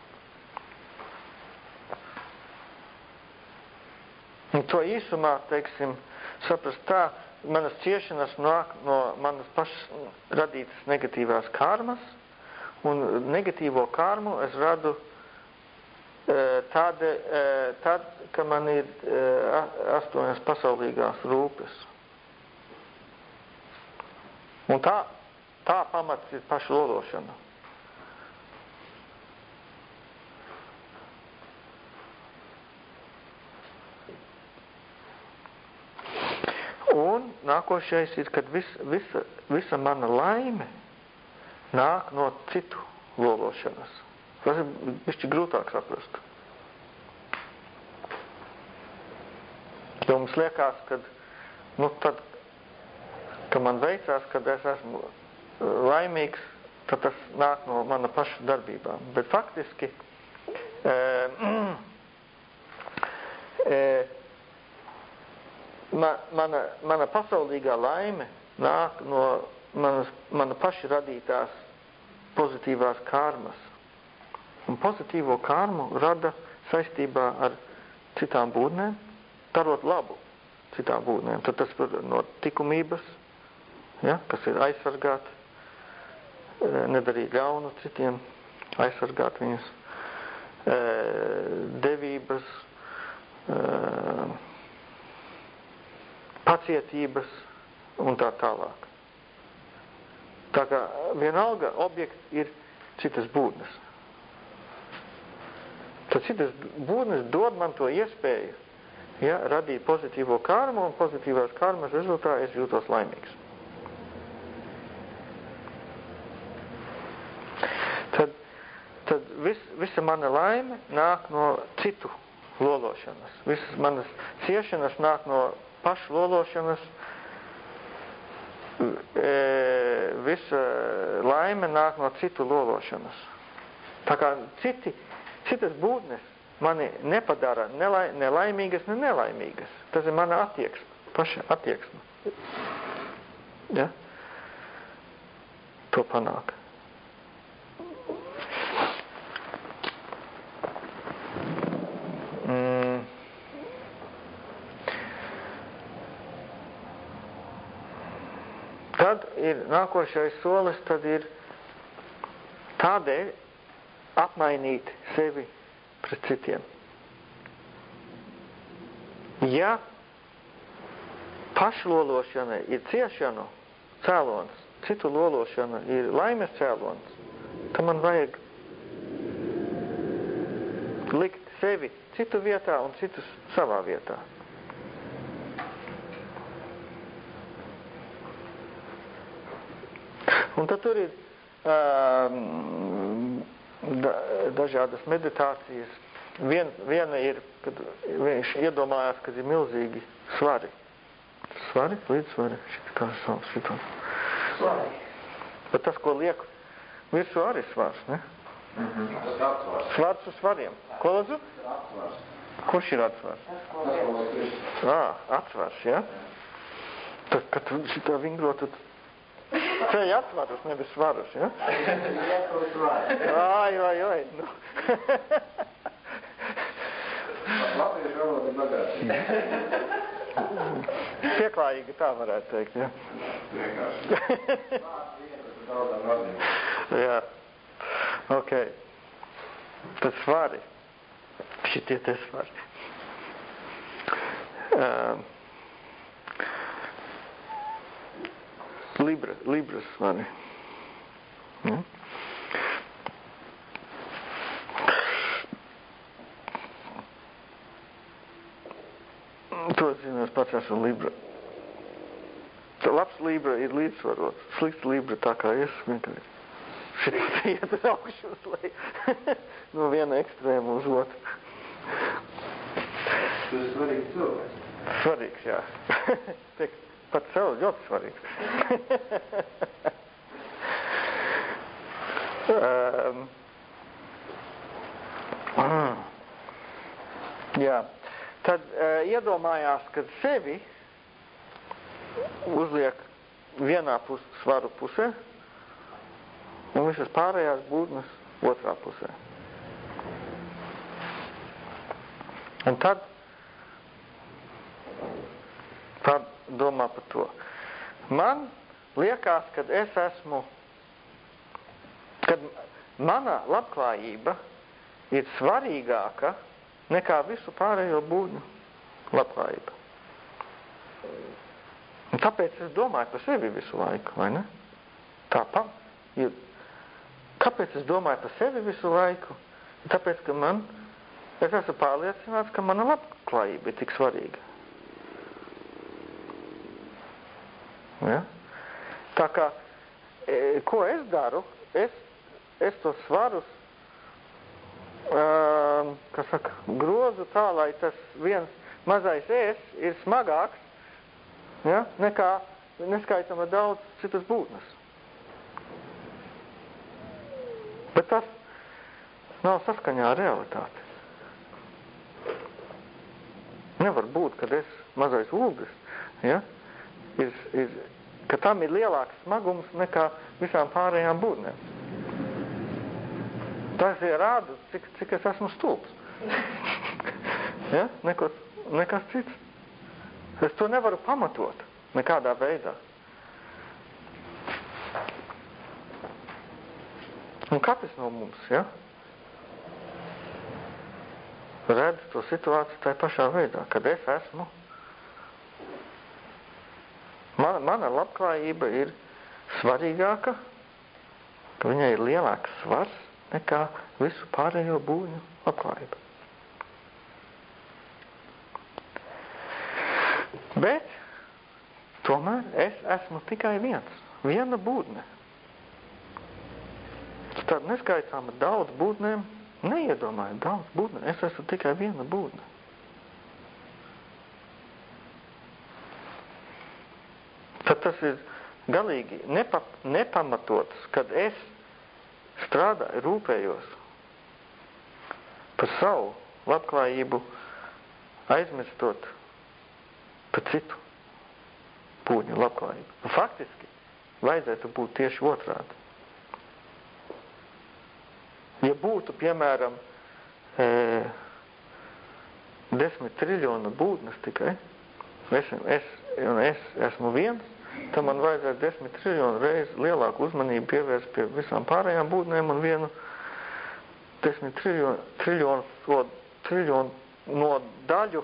Un to īsumā, teiksim, saprast tā, manas ciešanas nāk no manas pašas radītas negatīvās karmas, un negatīvo karmu es radu tad, tad ka man ir astoņas pasaulīgās rūpes. Un tā, tā pamats ir paša lološana. Un nākošais ir, kad vis, visa, visa mana laime nāk no citu lološanas. Tas ir bišķi grūtāk saprast. Jo mums liekas, ka, nu, tad, ka man veicās, kad es esmu laimīgs, tad tas nāk no mana paša darbībām. Bet faktiski e, e, ma, mana, mana pasaulīgā laime nāk no manas, mana paša radītās pozitīvās karmas. Un pozitīvo karmu rada saistībā ar citām būtnēm, darot labu citām būtnēm. Tad tas var no tikumības, ja, kas ir aizsargāt, e, nedarīt ļaunu citiem, aizsargāt viņus, e, devības, e, pacietības un tā tālāk. Tā kā vienalga objekts ir citas būtnes. Tad citas būtnes dod man to iespēju ja, radīt pozitīvo karmu un pozitīvās karmas rezultātā es jūtos laimīgs. Tad, tad vis, visa mana laime nāk no citu lološanas. Visas manas ciešanas nāk no pašu lološanas, e, visa laime nāk no citu lološanas. Tā kā citi, citas būtnes mani nepadara nelai, nelaimīgas, ne nelaimīgas. Tas ir mana attieksme, paša attieksme. Ja? To panāk. Tad ir nākošais solis, tad ir tādēļ apmainīt sevi pret citiem. Ja pašlološana ir ciešanu cēlons, citu lološana ir laimes cēlons, tad man vajag likt sevi citu vietā un citus savā vietā. Un tad tur ir um, da, dažādas meditācijas. Vien, viena ir, kad viņš iedomājās, ka ir milzīgi svari. Svari? Līdzsvari? Šit kā sauc šito. Svari. Bet tas, ko liek virsū arī svars, ne? Mm -hmm. Atsvars. Svars uz svariem. Ko lūdzu? Atsvars. Kurš ir atsvars? Liek. Ā, atsvars, ja? Tad, kad šitā vingro, tad ceļ atsvarus, nevis svarus, ja? Ai, ai, ai, nu. Latviešu valoda bagātīga. Pieklājīgi tā varētu teikt, ja. Jā. Ok. Tas svari. Šitie te svari. Um, Libra, Libras svari. Ja? To es zinu, es pats esmu Libra. Labs Libra ir līdzsvarots. Slikts Libra tā kā es vienkārši. Šitā iet uz augšu uz leju. no viena ekstrēma uz otru. Tu esi svarīgs cilvēks. Svarīgs, jā. Tiek pat sev ļoti svarīgs. um, mm. jā. Tad uh, iedomājās, ka sevi uzliek vienā pus, svaru pusē un visas pārējās būtnes otrā pusē. Un tad tad domā par to. Man liekas, ka es esmu, kad mana labklājība ir svarīgāka nekā visu pārējo būtņu labklājība. Un tāpēc es domāju par sevi visu laiku, vai ne? Tāpat. Jo, kāpēc es domāju par sevi visu laiku? Tāpēc, ka man, es esmu pārliecināts, ka mana labklājība ir tik svarīga. Ja? Tā kā, e, ko es daru, es, es tos svarus uh, kas saka, grozu tā, lai tas viens mazais es ir smagāks, ja, nekā neskaitama daudz citas būtnes. Bet tas nav saskaņā ar realitāti. Nevar būt, kad es mazais ūgis, ja, ir, ir, ka tam ir lielāks smagums nekā visām pārējām būtnēm. Tas ir rāda, cik, cik es esmu stulbs. ja? Neko, nekas cits. Es to nevaru pamatot nekādā veidā. Un katrs no mums, ja? redz to situāciju tajā pašā veidā, kad es esmu. Mana, mana labklājība ir svarīgāka, ka viņai ir lielāks svars nekā visu pārējo būņu labklājība. Bet tomēr es esmu tikai viens, viena būtne. Tad neskaitām ar daudz būtnēm, neiedomāju daudz būtnēm, es esmu tikai viena būtne. Tad tas ir galīgi nepa, nepamatots, kad es strādāju, rūpējos par savu labklājību, aizmirstot par citu pūņu labklājību. Un faktiski vajadzētu būt tieši otrādi. Ja būtu, piemēram, e, desmit triljonu būtnes tikai, es, es, es esmu viens, tad man vajadzētu desmit triljonu reizi lielāku uzmanību pievērst pie visām pārējām būtnēm un vienu desmit triljonu, triljonu, so, triljonu no daļu,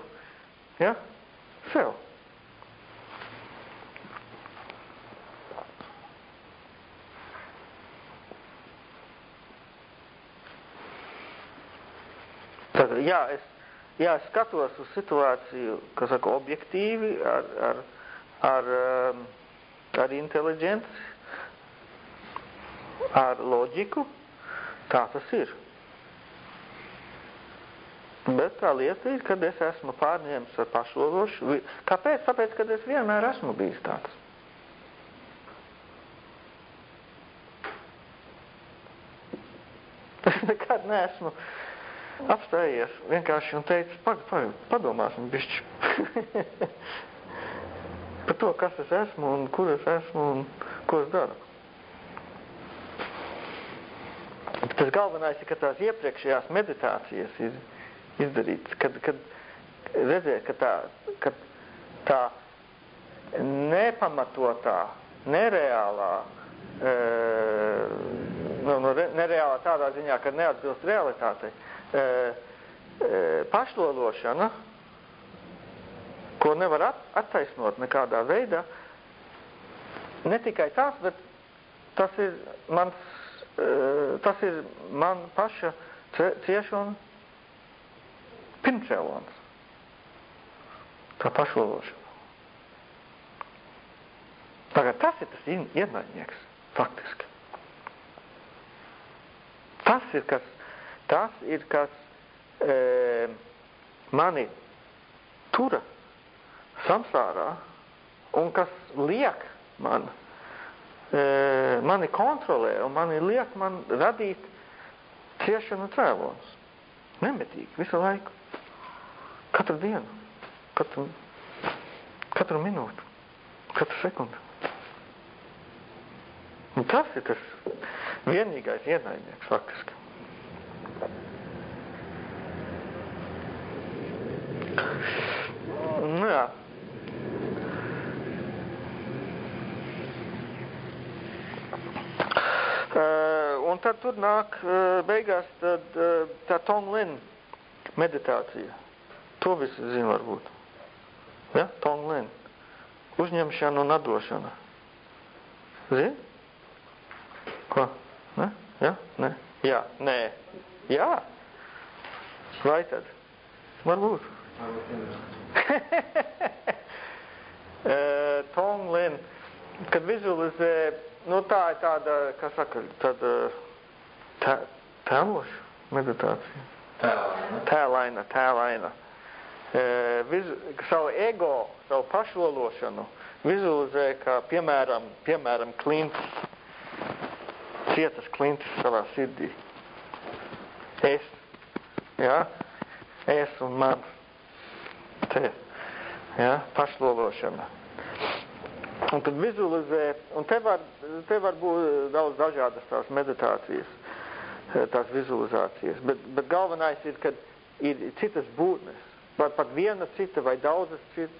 ja, sev. Tad, jā, es, jā, es skatos uz situāciju, kas saka, objektīvi, ar, ar, ar um, ar inteliģenci, ar loģiku, tā tas ir. Bet tā lieta ir, kad es esmu pārņēmis ar pašlološu. Kāpēc? Tāpēc, kad es vienmēr esmu bijis tāds. Es nekad neesmu apstājies vienkārši un teicis, pag, pag, padomāsim bišķi. par to, kas es esmu un kur es esmu un ko es daru. Tas galvenais ir, ka tās iepriekšējās meditācijas ir izdarītas, kad, kad redzēt, ka tā, ka tā nepamatotā, nereālā, e, nu, nu, nereālā tādā ziņā, ka neatbilst realitātei, e, e, pašlološana, ko nevar at, attaisnot nekādā veidā, ne tikai tās, bet tas ir mans, e, tas ir man paša ciešana pirmcēlons. Tā pašlološana. Tagad tas ir tas ienaidnieks, faktiski. Tas ir kas, tas ir kas e, mani tura samsārā un kas liek man, e, mani kontrolē un mani liek man radīt ciešanu cēlons. Nemetīgi, visu laiku. Katru dienu, katru, katru minūtu, katru sekundi. Un tas ir tas vienīgais ienaidnieks faktiski. Nu, jā. Uh, un tad tur nāk uh, beigās tad, uh, tā Tonglin meditācija. To visi zina varbūt. Ja? Tonglin. Uzņemšana un atdošana. Zini? Ko? Ne? Ja? Ne? Jā. Nē. Jā. Vai tad? Varbūt. Tonglin, kad vizualizē, nu tā ir tāda, kā saka, tāda tā, tēloša meditācija. Tēlaina. Tēlaina, tēlaina. E, vizu, savu ego, savu pašlološanu vizualizē, kā piemēram, piemēram klints cietas klintis savā sirdī. Es, jā, es un man. Te, jā, pašlološana. Un tad vizualizē, un te var, te var būt daudz dažādas tās meditācijas, tās vizualizācijas, bet, bet galvenais ir, kad ir citas būtnes, vai pat viena cita, vai daudzas cit,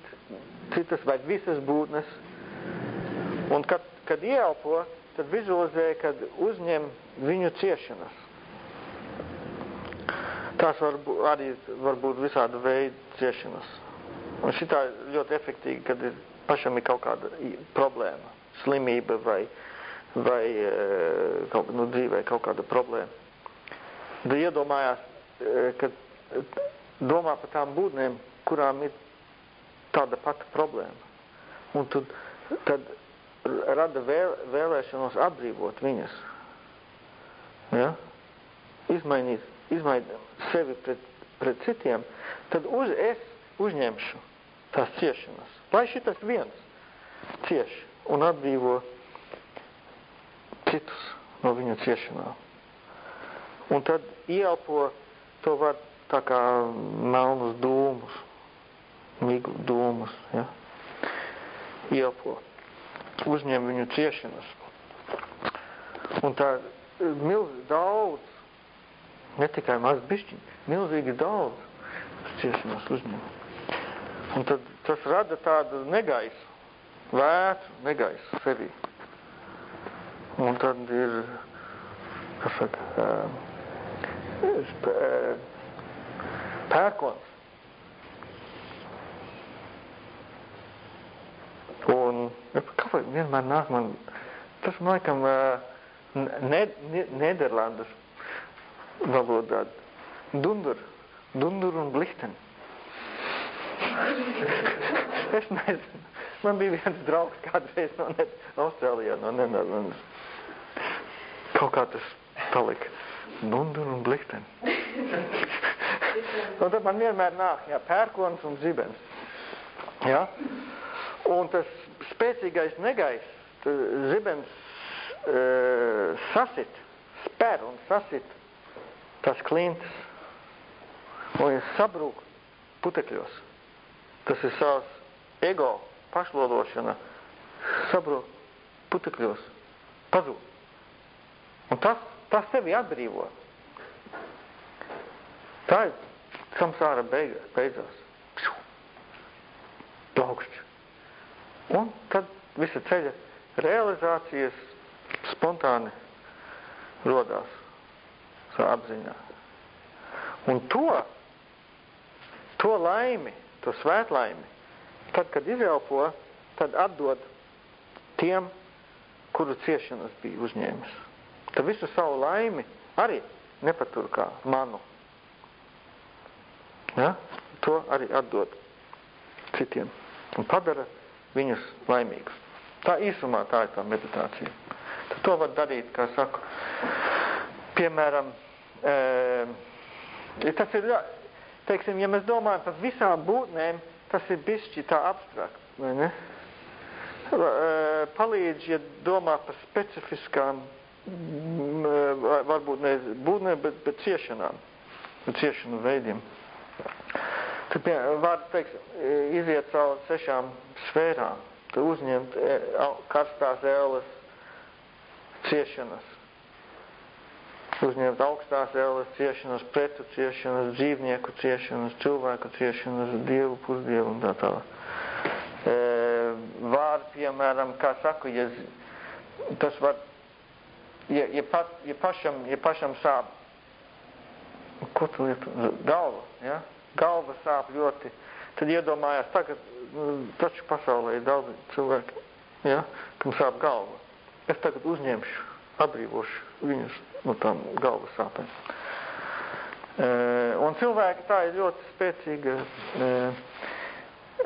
citas, vai visas būtnes, un kad, kad ieelpo, tad vizualizē, kad uzņem viņu ciešanas. Tās var, arī var būt visāda veida ciešanas. Un šitā ļoti efektīgi, kad ir, pašam ir kaut kāda problēma, slimība vai, vai e, kaut, nu, dzīvē kaut kāda problēma. Tad iedomājās, e, ka domā par tām būtnēm, kurām ir tāda pati problēma. Un tad, tad rada vēl, vēlēšanos atbrīvot viņas. Ja? Izmainīt, izmainīt sevi pret, pret citiem, tad uz es uzņemšu tās ciešanas. Lai šitas viens cieš un atbrīvo citus no viņu ciešanām. Un tad ielpo to var tā kā melnus dūmus, miglu dūmus, ja? Ielpo uzņem viņu ciešanas. Un tā milz daudz, ne tikai maz bišķiņ, milzīgi daudz ciešanas uzņem. Un tad tas rada tādu negaisu, vētu negaisu sevī. Un tad ir, kas saka, pērkons. Un kāpēc vienmēr nāk man, tas man laikam ne, ne, Nederlandes valodā, dundur, dundur un blichten. es nezinu. Man bija viens draugs kādreiz no ne, Austrālijā, no Nederlandes. Kaut kā tas palika. Dundur un blichten. un tad man vienmēr nāk, jā, pērkons un zibens. Jā? Un tas spēcīgais negaiss, zibens e, sasit, spēr un sasit tas klints. Un es sabrūku putekļos. Tas ir savs ego pašlodošana. Sabrūk putekļos. Pazūd. Un tas, tas tevi atbrīvo. Tā ir samsāra beiga, beidzās. Blau. augšķi. Un tad visa ceļa realizācijas spontāni rodās savā apziņā. Un to, to laimi, to svētlaimi, tad, kad izelpo, tad atdod tiem, kuru ciešanas bija uzņēmis. Tad visu savu laimi arī nepatur kā manu. Ja? To arī atdod citiem un padara viņus laimīgus. Tā īsumā tā ir tā meditācija. Tad to var darīt, kā saku, piemēram, e, tas ir, teiksim, ja mēs domājam par visām būtnēm, tas ir bišķi tā abstrakt, vai ne? E, palīdz, ja domā par specifiskām, varbūt ne būtnēm, bet, bet ciešanām, ciešanu veidiem. Tad var, teiksim, iziet cauri sešām sfērām. Tu uzņemt e, karstās ēles ciešanas. Uzņemt augstās ēles ciešanas, pretu ciešanas, dzīvnieku ciešanas, cilvēku ciešanas, dievu, pusdievu un tā tālāk. E, var, piemēram, kā saku, ja tas var, ja, ja, pa, ja, pašam, ja pašam sāp, ko tu lietu, galva, ja? galva sāp ļoti, tad iedomājās, tagad nu, taču pasaulē ir daudz cilvēki, ja, kam sāp galva. Es tagad uzņemšu, atbrīvošu viņus no tām galvas sāpēm. E, un cilvēki tā ir ļoti spēcīga e,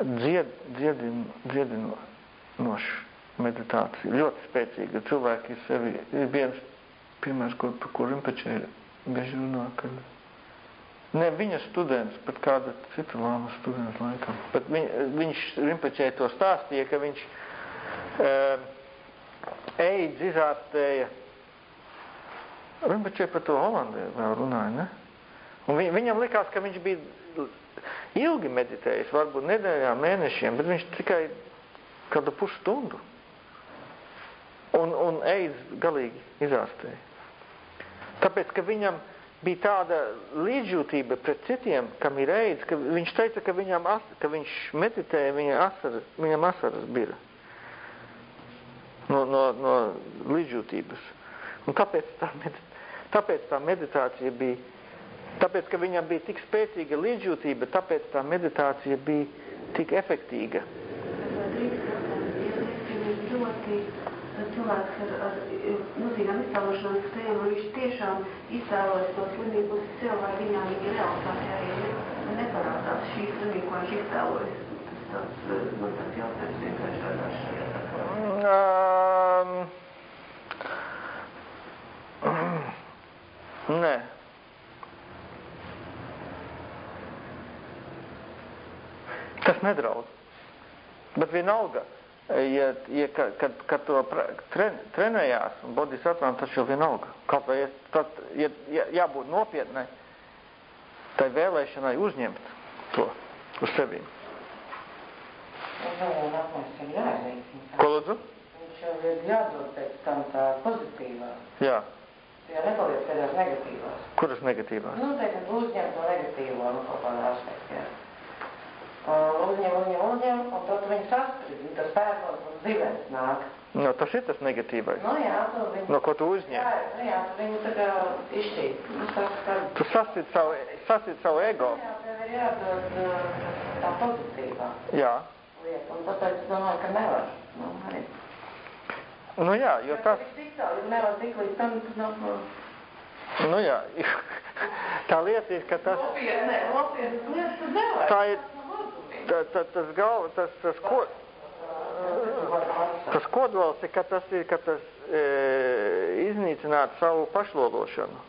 dzied, dziedin, dziedinoša meditācija. Ļoti spēcīga. Cilvēki sevi, ir viens piemērs, ko, par ko Rimpečē bieži runā, kad Ne viņa students, bet kāda cita lāma students laikam. Bet viņ, viņš Rimpačē to stāstīja, ka viņš e, eidz izārstēja. Rimpačē par to Holandē vēl runāja, ne? Un viņ, viņam likās, ka viņš bija ilgi meditējis, varbūt nedēļām, mēnešiem, bet viņš tikai kādu pusstundu. Un, un eidz galīgi izārstēja. Tāpēc, ka viņam bija tāda līdzjūtība pret citiem, kam ir eids, ka viņš teica, ka, viņam as, ka viņš meditēja, viņa asaras, viņam asaras bija no, no, no līdzjūtības. Un kāpēc tā, tāpēc tā meditācija bija, tāpēc, ka viņam bija tik spēcīga līdzjūtība, tāpēc tā meditācija bija tik efektīga. Ļoti cilvēks ar, ar milzīgām iztēlošanās spējām, un viņš tiešām iztēlojas to slimību uz sev, vai viņām viņa realitātē arī neparādās šī slimība, ko viņš iztēlojas. Tas tāds, man tāds jautājums vienkārši radās šajā sakarā. Um, nē. Tas nedraud. Bet vienalga, ja, ja, kad, kad to tren, trenējās, un bodhisattvām tas jau vienalga. Kaut vai tad, ja, ja, jābūt nopietnai, tai vēlēšanai uzņemt to uz sevīm. Ko lūdzu? Viņš jau ir jādod pēc tam tā pozitīvā. Jā. Jā, nepaliek kādās negatīvās. Kuras negatīvās? Nu, teikam, uzņemt to negatīvo, nu, kaut kādā aspektā. Uzņem, uzņem, uzņem, un tad viņi sastrīd, tas pērkons un zivens nāk. No, tas ir tas negatīvais. Nu jā, tu viņi... No ko tu uzņem? Jā, nu jā, tu viņi tā kā izšķīt. Nu, ka... Tu sasit savu, sasit savu ego. Nu, jā, tev ir jādod tā pozitīvā Jā. lieta, un tāpēc es domāju, ka nevar. Nu, arī. Nu jā, jo tas, nevar tik līdz tam, tas nav... Nu, nu jā, tā lieta ir, ka tas, Nopietni, nopietni lietas tas nevar. tā ir, tā, tas galva, tas, tas, ko, tas kodols ir, ka tas ir, ka tas e, iznīcināt savu pašlološanu.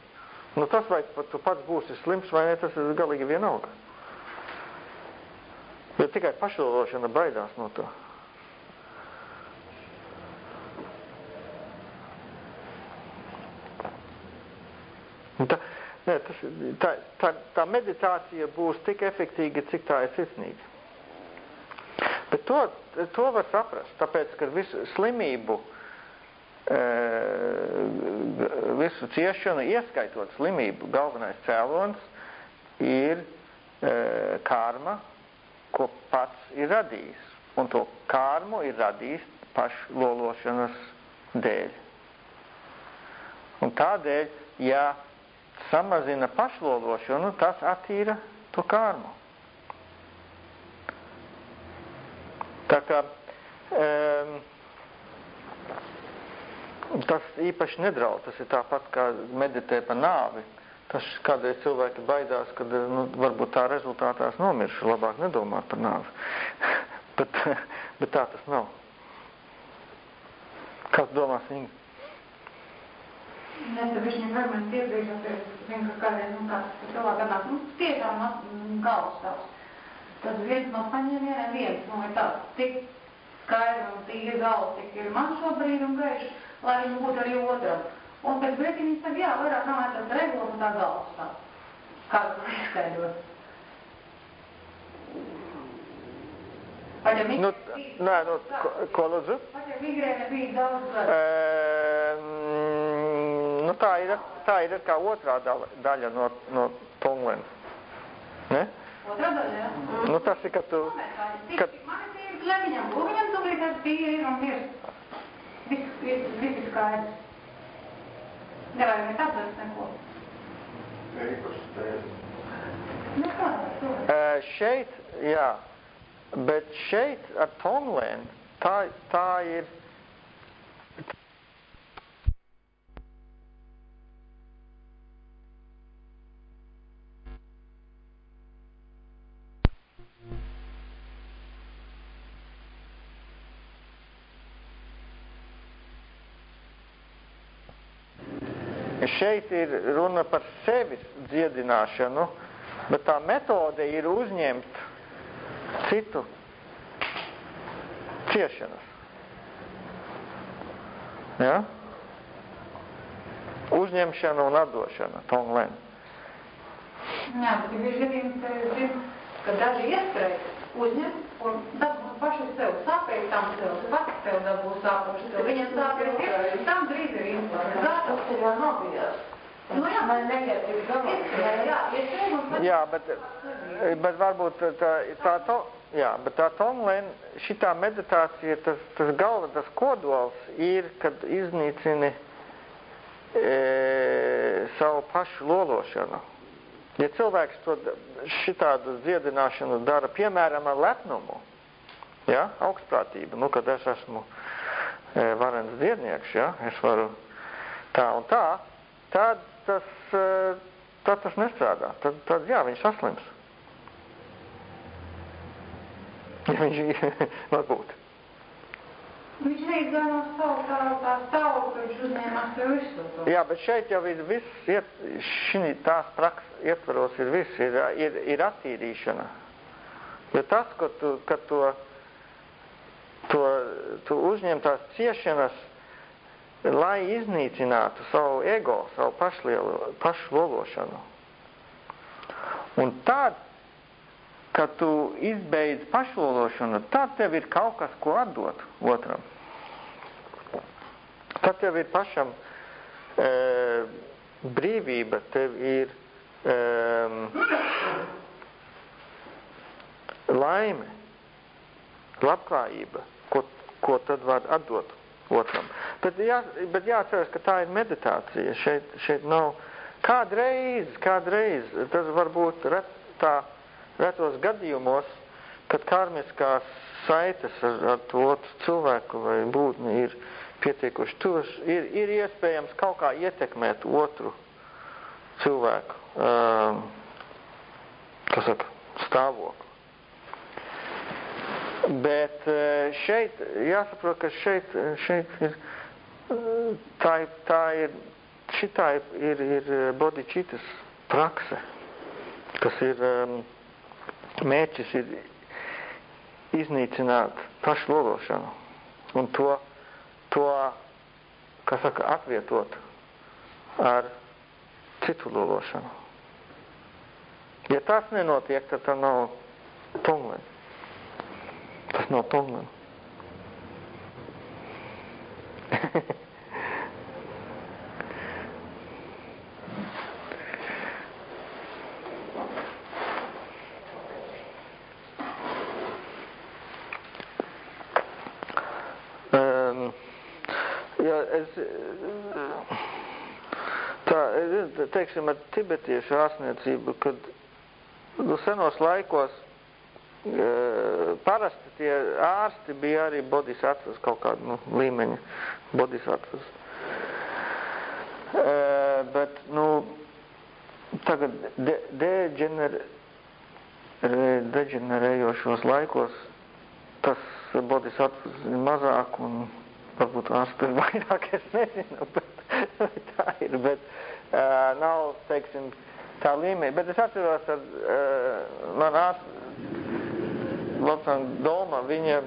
Nu tas, vai tu pats būsi slims vai ne, tas ir galīgi vienalga. Bet tikai pašlološana baidās no to. Un Tā, nē, tas, tā, tā, tā meditācija būs tik efektīga, cik tā ir sirsnīga. Bet to, to var saprast, tāpēc, ka visu slimību, e, visu ciešanu, ieskaitot slimību, galvenais cēlons ir e, karma, ko pats ir radījis. un to kārmu ir radījis pašu lološanas dēļ. Un tādēļ, ja samazina pašlološanu, tas attīra to kārmu. Tā kā um, tas īpaši nedraud, tas ir tāpat kā meditē par nāvi. Tas kādreiz cilvēki baidās, ka nu, varbūt tā rezultātās nomiršu, labāk nedomāt par nāvi. bet, bet tā tas nav. Kas domās Inga? Mēs te viņam varbūt iepriekšējos, zinu, ka kādreiz, nu, kāds cilvēks gadās, nu, tiešām nu, galvas tavs. Tas viens no paņēmieniem viens, nu, ir tāds, tik skaidrs un tīri galvas, cik ir man šobrīd un gaiši, lai viņu būtu arī otram. Un pēc brīdī viņš saka, jā, vairāk nav tas regula un tā galvas tā. Kā tu izskaidrot? Ja Nu, nē, nu, ko, ko lūdzu? Ja migrēna bija daudz gadu. Um, nu, tā ir, tā ir kā otrā daļa, daļa no, no Tonglen. Ne? Nu, tas ir, ka tu... Kad, Man ir tīri kleviņam, būviņam tūlīt tas tīri ir un ir. Viss, ir skaidrs. Nevajag nekad atrast neko. To. uh, šeit, jā, bet šeit ar Tonglen tā, tā ir... Šeit ir runa par sevis dziedināšanu, bet tā metode ir uzņemt citu ciešanas. Ja? Uzņemšana un atdošana, Tonglen. Jā, bet ir gadījums, zinu, ka daži ieskrēja uzņem un dabū paši sev sāpēju, tam sev, pats sev dabū sāpēju, sev viņam sāpēju, tam drīz ir inflācija. Gatavs. Tas ir jau nobijās. Nu jā, jā, Jā, bet, bet varbūt tā, tā, to, jā, bet tā Tonglen, šitā meditācija, tas, tas galva, tas kodols ir, kad iznīcini e, savu pašu lološanu. Ja cilvēks to šitādu dziedināšanu dara, piemēram, ar lepnumu, ja, augstprātību, nu, kad es esmu e, varens dziednieks, ja, es varu tā un tā, tad tas, e, tad tas nestrādā. Tad, tad jā, viņš saslims. Ja viņš varbūt. Viņš neizgāja no savu tā, tā stāvu, ka viņš uzņēmās visu to. Jā, bet šeit jau ir viss, iet, šī tās prakses ietvaros ir viss, ir, ir, ir attīrīšana. Jo tas, ka tu, ka to, to, tu uzņem tās ciešanas, lai iznīcinātu savu ego, savu pašlielu, pašlološanu. Un tad, kad tu izbeidz pašlološanu, tad tev ir kaut kas, ko atdot otram. Tad tev ir pašam e, brīvība, tev ir e, laime, labklājība, ko, ko tad var atdot otram. Bet, jā, bet jāatceras, ka tā ir meditācija. Šeit, šeit nav kādreiz, kādreiz, tas var būt retā, retos gadījumos, kad karmiskās saites ar, ar to cilvēku vai būtni ir pietiekuši tuvas, ir, ir iespējams kaut kā ietekmēt otru cilvēku, um, kas saka, stāvokli. Bet šeit, jāsaprot, ka šeit, šeit ir, tā, ir- tā ir, šitā ir, ir, ir bodičitas prakse, kas ir, um, mērķis ir iznīcināt pašlološanu un to, to, kas saka, atvietot ar citu lološanu. Ja tas nenotiek, tad tā nav tonglen. Tas nav tonglen. Jā, es, tā, es, teiksim, ar tibetiešu ārstniecību, kad nu, senos laikos e, parasti tie ārsti bija arī bodhisattvas kaut kādu nu, līmeņa bodhisattvas. E, bet, nu, tagad de, degener, deģenerējošos laikos tas bodhisattvas ir mazāk un varbūt ārstu ir vairāk, es nezinu, bet tā ir, bet nav, teiksim, tā līmenī. Bet es atceros, ar man ārstu Lopsana Dolma, viņa,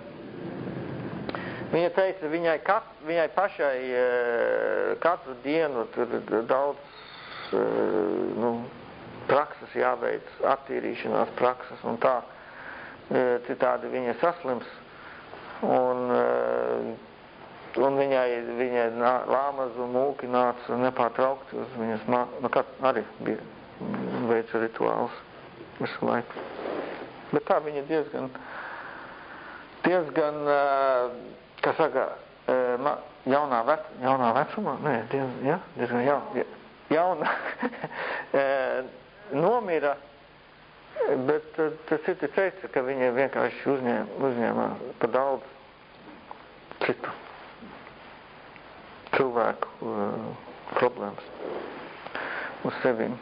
viņa teica, viņai, kat, viņai pašai katru dienu tur daudz, nu, prakses jāveic, attīrīšanās prakses un tā, citādi viņa saslims. Un, un viņai, viņai nā, lāmas un mūki nāca nepārtraukti uz viņas mā, nu kā arī bija veica rituāls visu laiku. Bet tā viņa diezgan, diezgan, kā saka, jaunā, vec, jaunā vecumā, nē, diez, ja, diezgan jauna, jauna nomira, bet tas citi teica, ka viņa vienkārši uzņēma, uzņēma pa daudz citu cilvēku uh, problēmas uz sevīm.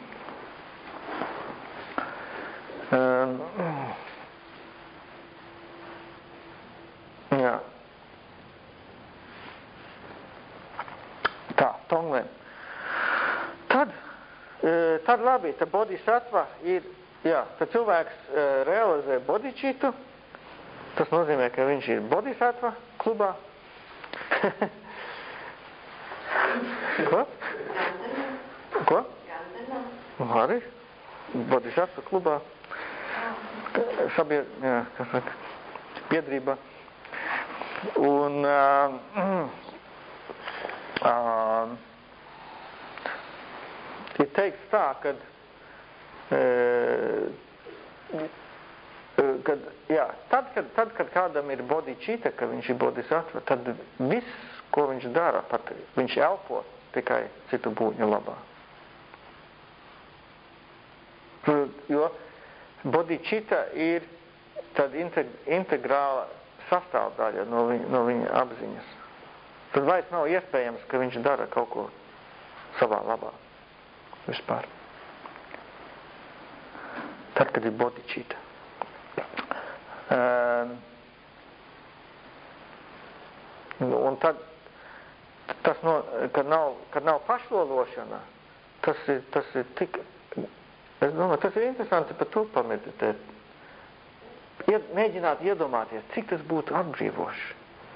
Um, jā. Tā, Tonglēn. Tad, uh, tad labi, tad bodhisattva ir, jā, tad cilvēks uh, realizē bodhičitu, tas nozīmē, ka viņš ir bodhisattva klubā. Ko? Ko? Arī. Bodhisattva klubā. Sabied, jā, kas saka, biedrībā. Un uh, uh, ir teikts tā, kad, uh, kad, jā, tad, kad, tad, kad kādam ir bodhicita, ka viņš ir bodhisattva, tad viss, ko viņš dara, pat viņš elpo, tikai citu būņu labā. Jo bodhicitta ir tad integrāla sastāvdaļa no viņa, no viņa apziņas. Tad vairs nav iespējams, ka viņš dara kaut ko savā labā vispār. Tad, kad ir bodhicitta. Um, un tad tas, no, kad, nav, kad nav pašlološana, tas ir, tas ir tik, es domāju, tas ir interesanti par to pameditēt. Ied, mēģināt iedomāties, cik tas būtu atbrīvoši,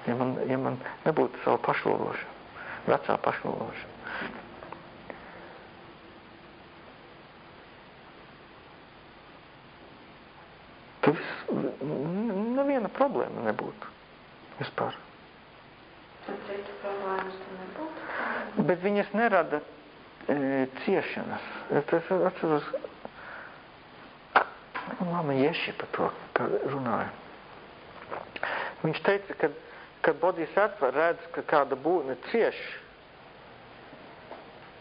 ja man, ja man nebūtu savu pašlološanu, vecā pašlološana. Tad viss, neviena problēma nebūtu vispār. Citu problēmas tur nebūtu. Bet viņas nerada e, ciešanas. Es atceros, Lama Ješi par to ka runāja. Viņš teica, ka, kad bodhisattva redz, ka kāda būtne cieš,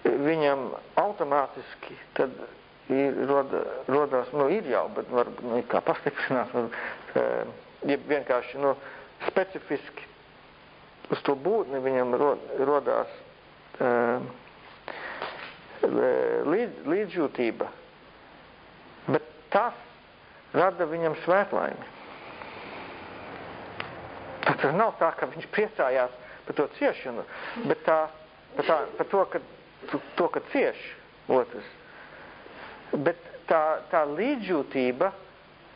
viņam automātiski tad ir, roda, rodās, nu ir jau, bet var, nu, kā pastiprinās, var, e, ja vienkārši, nu, specifiski uz to būtni viņam rod, rodās uh, līdz, līdzjūtība. Bet tas rada viņam svētlaimi. Tas nav tā, ka viņš priecājās par to ciešanu, bet tā, par, tā, par to, ka, to, ka cieš otrs. Bet tā, tā līdzjūtība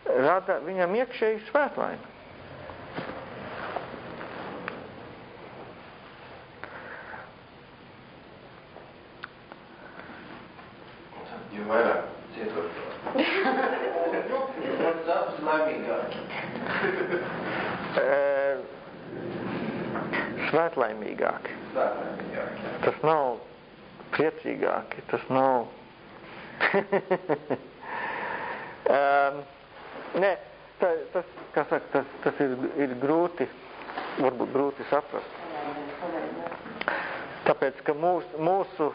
rada viņam iekšēju svētlaimi. Jo vairāk cietušo. Tas abas laimīgāk. Svētlaimīgāki. Svētlaimīgāk. Tas nav priecīgāki, tas nav. um, nē, tā, tas, kā saka, tas, tas ir, ir grūti, varbūt grūti saprast. Tāpēc, ka mūs, mūsu,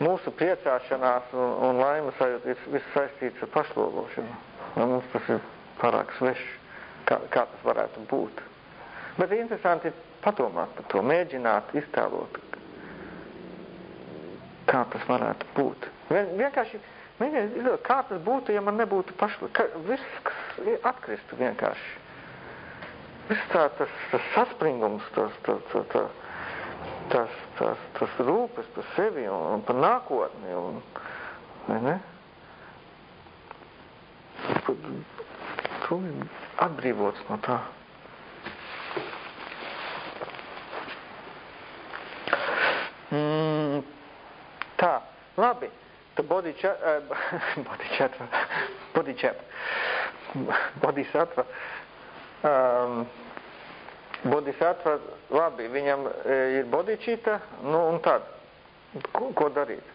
mūsu priecāšanās un, un laimes sajūta ir viss saistīts ar pašlūgošanu. Un mums tas ir pārāk svešs, kā, kā tas varētu būt. Bet interesanti ir padomāt par to, mēģināt iztēlot, kā tas varētu būt. Vien, vienkārši mēģināt, kā tas būtu, ja man nebūtu pašlūk. Viss atkristu vienkārši. Viss tā, tas, tas saspringums, tas, tas, tas, tas, tas, tas, tas rūpes par sevi un, un par nākotni. Un, vai ne? Tu atbrīvots no tā. Mm, tā, labi. Tā bodhisattva, uh, bodhisattva, bodhisattva, bodhisattva, um, bodhisattva, labi, viņam e, ir bodhicita, nu un tad, ko, ko darīt?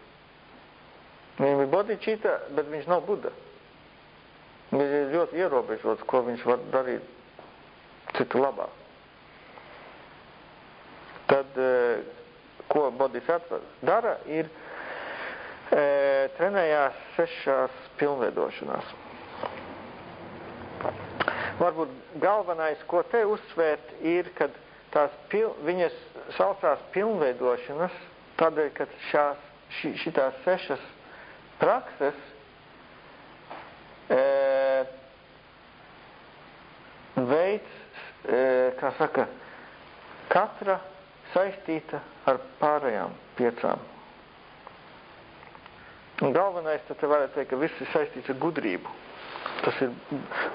Viņam ir bodhicita, bet viņš nav Buda. Viņš ir ļoti ierobežots, ko viņš var darīt citu labā. Tad, e, ko bodhisattva dara, ir e, trenējās sešās pilnveidošanās. Varbūt galvenais, ko te uzsvērt, ir, kad tās pil, viņas saucās pilnveidošanas, tādēļ, ka šās, ši, šitās sešas prakses e, veids, e, kā saka, katra saistīta ar pārējām piecām. Un galvenais, tad te varētu teikt, ka viss ir saistīts ar gudrību. Tas ir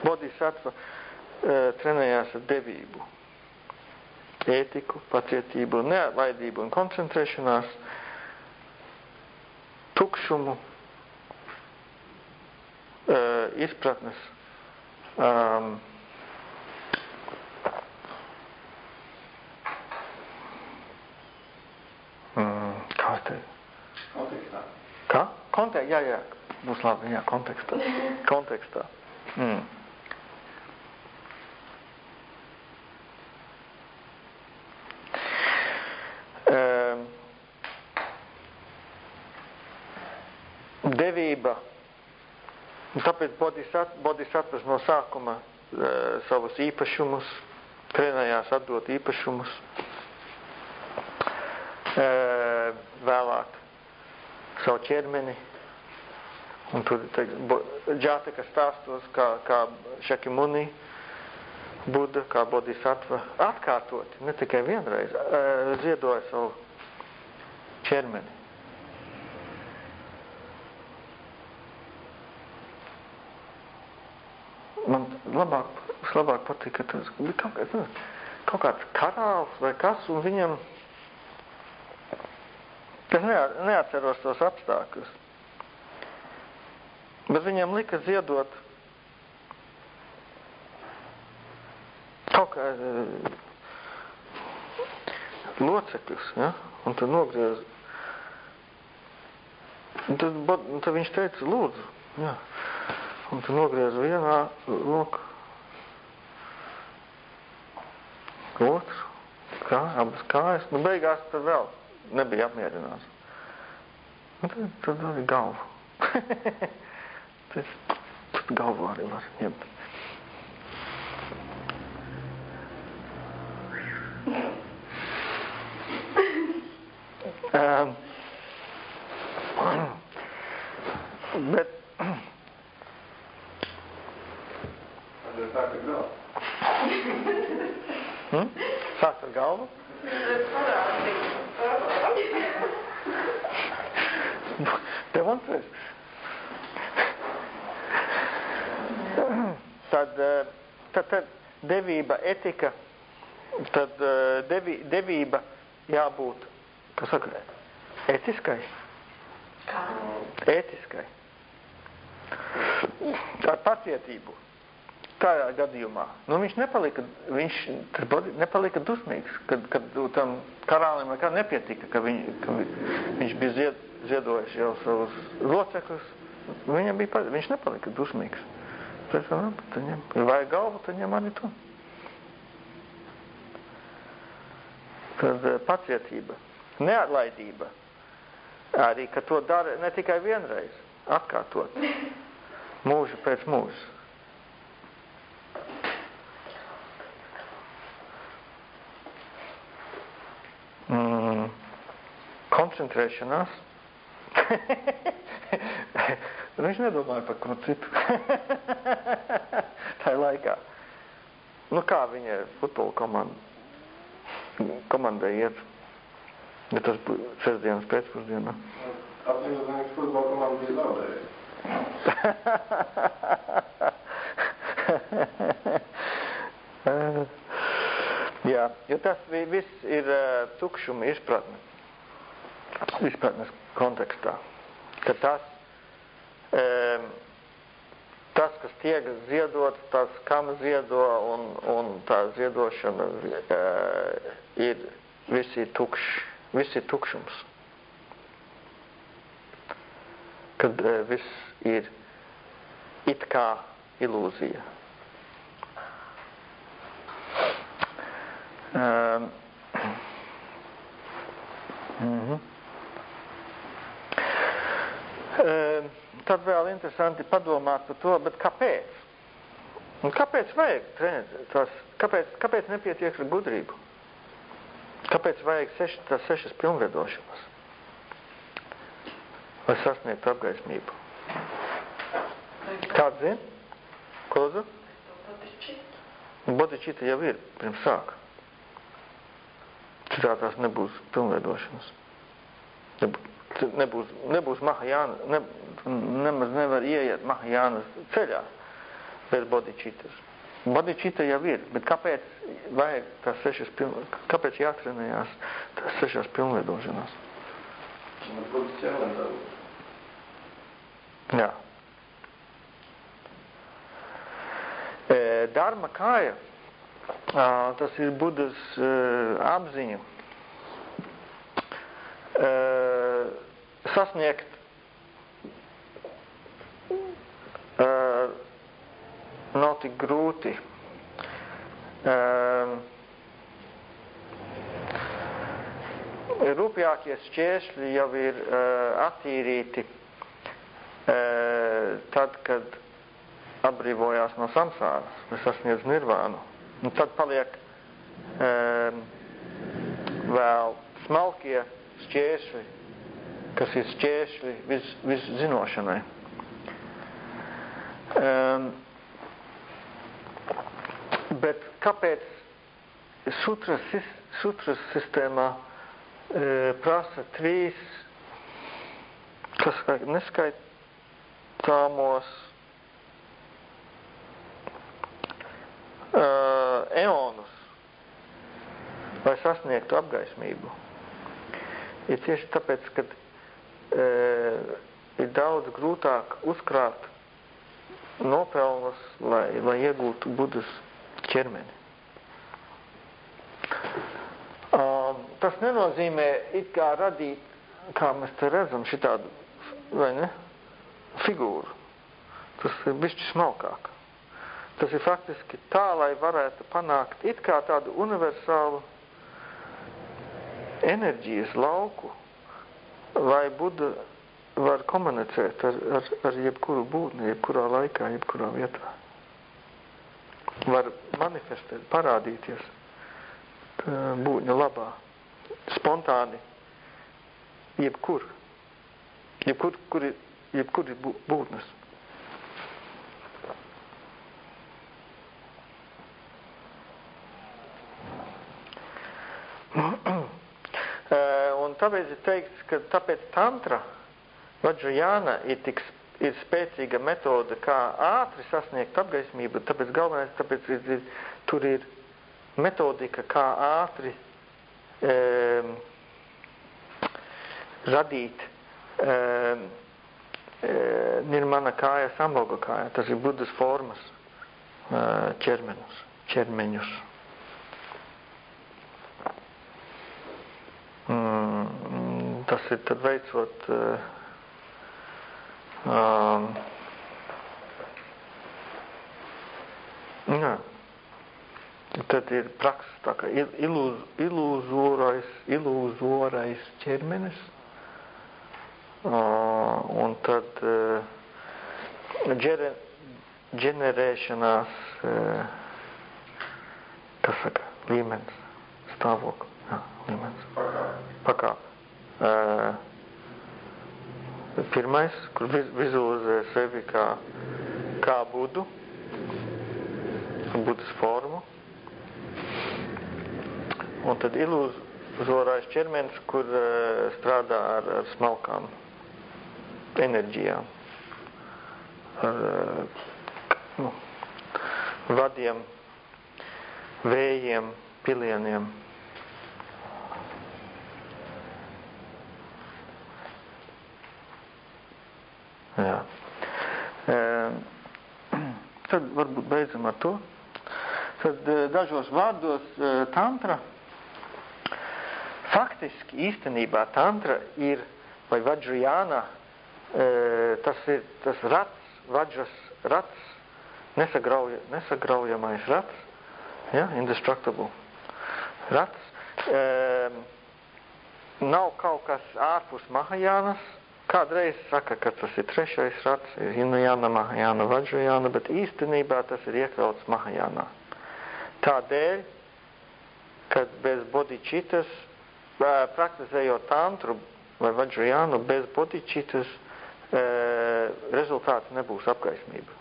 bodhisattva e, trenējās ar devību, ētiku, pacietību, neatlaidību un koncentrēšanās, tukšumu, e, izpratnes, um, mm, kā es teicu? Kontekstā. Kā? Kontek, jā, jā, būs labi, jā, kontekstā. kontekstā. Mm. Devība. Un tāpēc bodhisat, bodhisattvas no sākuma uh, savus īpašumus, trenējās atdot īpašumus, uh, vēlāk savu ķermeni, Un tur džātaka stāstos, kā, kā Šakimuni, Buda, kā Bodhisattva, atkārtot, ne tikai vienreiz, ziedoja savu ķermeni. Man labāk, labāk patīk, ka tas bija kaut, kāds, nu, kaut kāds karāls vai kas, un viņam, es neatceros tos apstākļus, Bet viņam lika ziedot kaut kā uh, locekļus, ja? un tad nogriez. Un tad, un tad viņš teica, lūdzu, ja? un tad nogriez vienā roku, otru, kā, abas kājas, nu beigās tad vēl nebija apmierināts. Un tad, tad arī galvu. Tas, tad galvu arī var ņemt. um, bet Tad ir tā, ka galva. hmm? sākt ar galvu? Demonstrēs. Tad, tad, tad devība, etika, tad devi, devība jābūt, kas saka, etiskai. Kā? Ētiskai. Ar pacietību. Tādā gadījumā. Nu, viņš nepalika, viņš nepalika dusmīgs, kad, kad tam karālim nekā nepietika, ka, viņ, ka viņš bija zied, ziedojis jau savus locekļus. Viņam bija, viņš nepalika dusmīgs. Ir labi, tad ņem. Ja vajag galvu, tad. Tad pacietība. Neatlaidība. Arī, ka to dara ne tikai vienreiz, atkārtot. Mūžu pēc mūža. Mm, koncentrēšanās. Viņš nedomāja par ko citu. Tā laikā. Nu kā viņa futbola komanda, komandai iet? Ja tas būtu sestdienas pēcpusdienā. Ka futbola komanda bija zaudējusi. Jā, jo tas viss ir uh, tukšuma izpratne. Izpratnes kontekstā. Ka tas, tas, kas tiek ziedots, tas, kam ziedo un, un tā ziedošana uh, ir visi tukšs, visi tukšums. Kad uh, viss ir it kā ilūzija. Um, mm -hmm. Um, tad vēl interesanti padomāt par to, bet kāpēc? Un kāpēc vajag trenēt tās, kāpēc, kāpēc nepietiek ar gudrību? Kāpēc vajag seš, tās sešas pilnveidošanas? Lai sasniegtu apgaismību? Kāds zina? Ko lūdzu? Bodičita jau ir pirms sāka. Citā tās nebūs pilnveidošanas. Nebūs, nebūs Mahajāna, ne, nemaz nevar ieiet Mahajānas ceļā bez bodičitas. Bodičita jau ir, bet kāpēc vajag tās sešas piln, kāpēc jātrenējās tās sešas pilnveidošanās? Jā. Dharma kāja, tas ir Budas apziņa, sasniegt nav tik grūti. Rūpjākie šķēršļi jau ir attīrīti tad, kad atbrīvojās no samsāras, vai sasniedz nirvānu. Un tad paliek um, vēl smalkie šķēršļi, kas ir šķēršļi vis, viszinošanai. Um, bet kāpēc sutras, sutras sistēmā e, prasa trīs, kas neskaitāmos uh, eonus, lai sasniegtu apgaismību, ir tieši tāpēc, ka uh, ir daudz grūtāk uzkrāt nopelnus, lai, lai iegūtu budas ķermeni. Uh, tas nenozīmē it kā radīt, kā mēs te redzam, šitādu, vai ne, figūru. Tas ir bišķi smalkāk. Tas ir faktiski tā, lai varētu panākt it kā tādu universālu enerģijas lauku, lai Buda var komunicēt ar, ar, ar jebkuru būtni, jebkurā laikā, jebkurā vietā. Var manifestēt, parādīties būtņa labā, spontāni, jebkur, jebkur, kur ir, jebkur ir būtnes. Un tāpēc ir teikts, ka tāpēc tantra Vajrayana ir tik ir spēcīga metode, kā ātri sasniegt apgaismību, tāpēc galvenais, tāpēc ir, ir, tur ir metodika, kā ātri e, radīt e, e, nirmana kāja, samboga kāja, tas ir budas formas e, ķermenus, ķermeņus. Mm, tas ir tad veicot uh, um, jā. Tad ir praksa tā kā il- ilūz, ilūzorais, ilūzorais ķermenis. Uh, un tad uh, ģere, ģenerēšanās, uh, kas saka, līmenis, stāvokli, jā, līmenis, pakāpe. Pirmais, kur viz, vizualizē sevi kā, kā budu, budas formu. Un tad ilūzorais ķermenis, kur uh, strādā ar, ar smalkām enerģijām, ar uh, nu, vadiem, vējiem, pilieniem. Jā. E, tad varbūt beidzam ar to. Tad dažos vārdos tantra faktiski īstenībā tantra ir, vai vajrajāna, e, tas ir tas rats, vajras rats, nesagrauja, nesagraujamais rats, ja, indestructible rats. Nav kaut kas ārpus Mahajānas, kādreiz saka, ka tas ir trešais rats, ir Hinujāna, Mahajāna, Vajrajāna, bet īstenībā tas ir iekļauts Mahajānā. Tādēļ, kad bez bodičitas praktizējot tantru vai vajrajānu bez bodičitas, rezultāts nebūs apgaismība.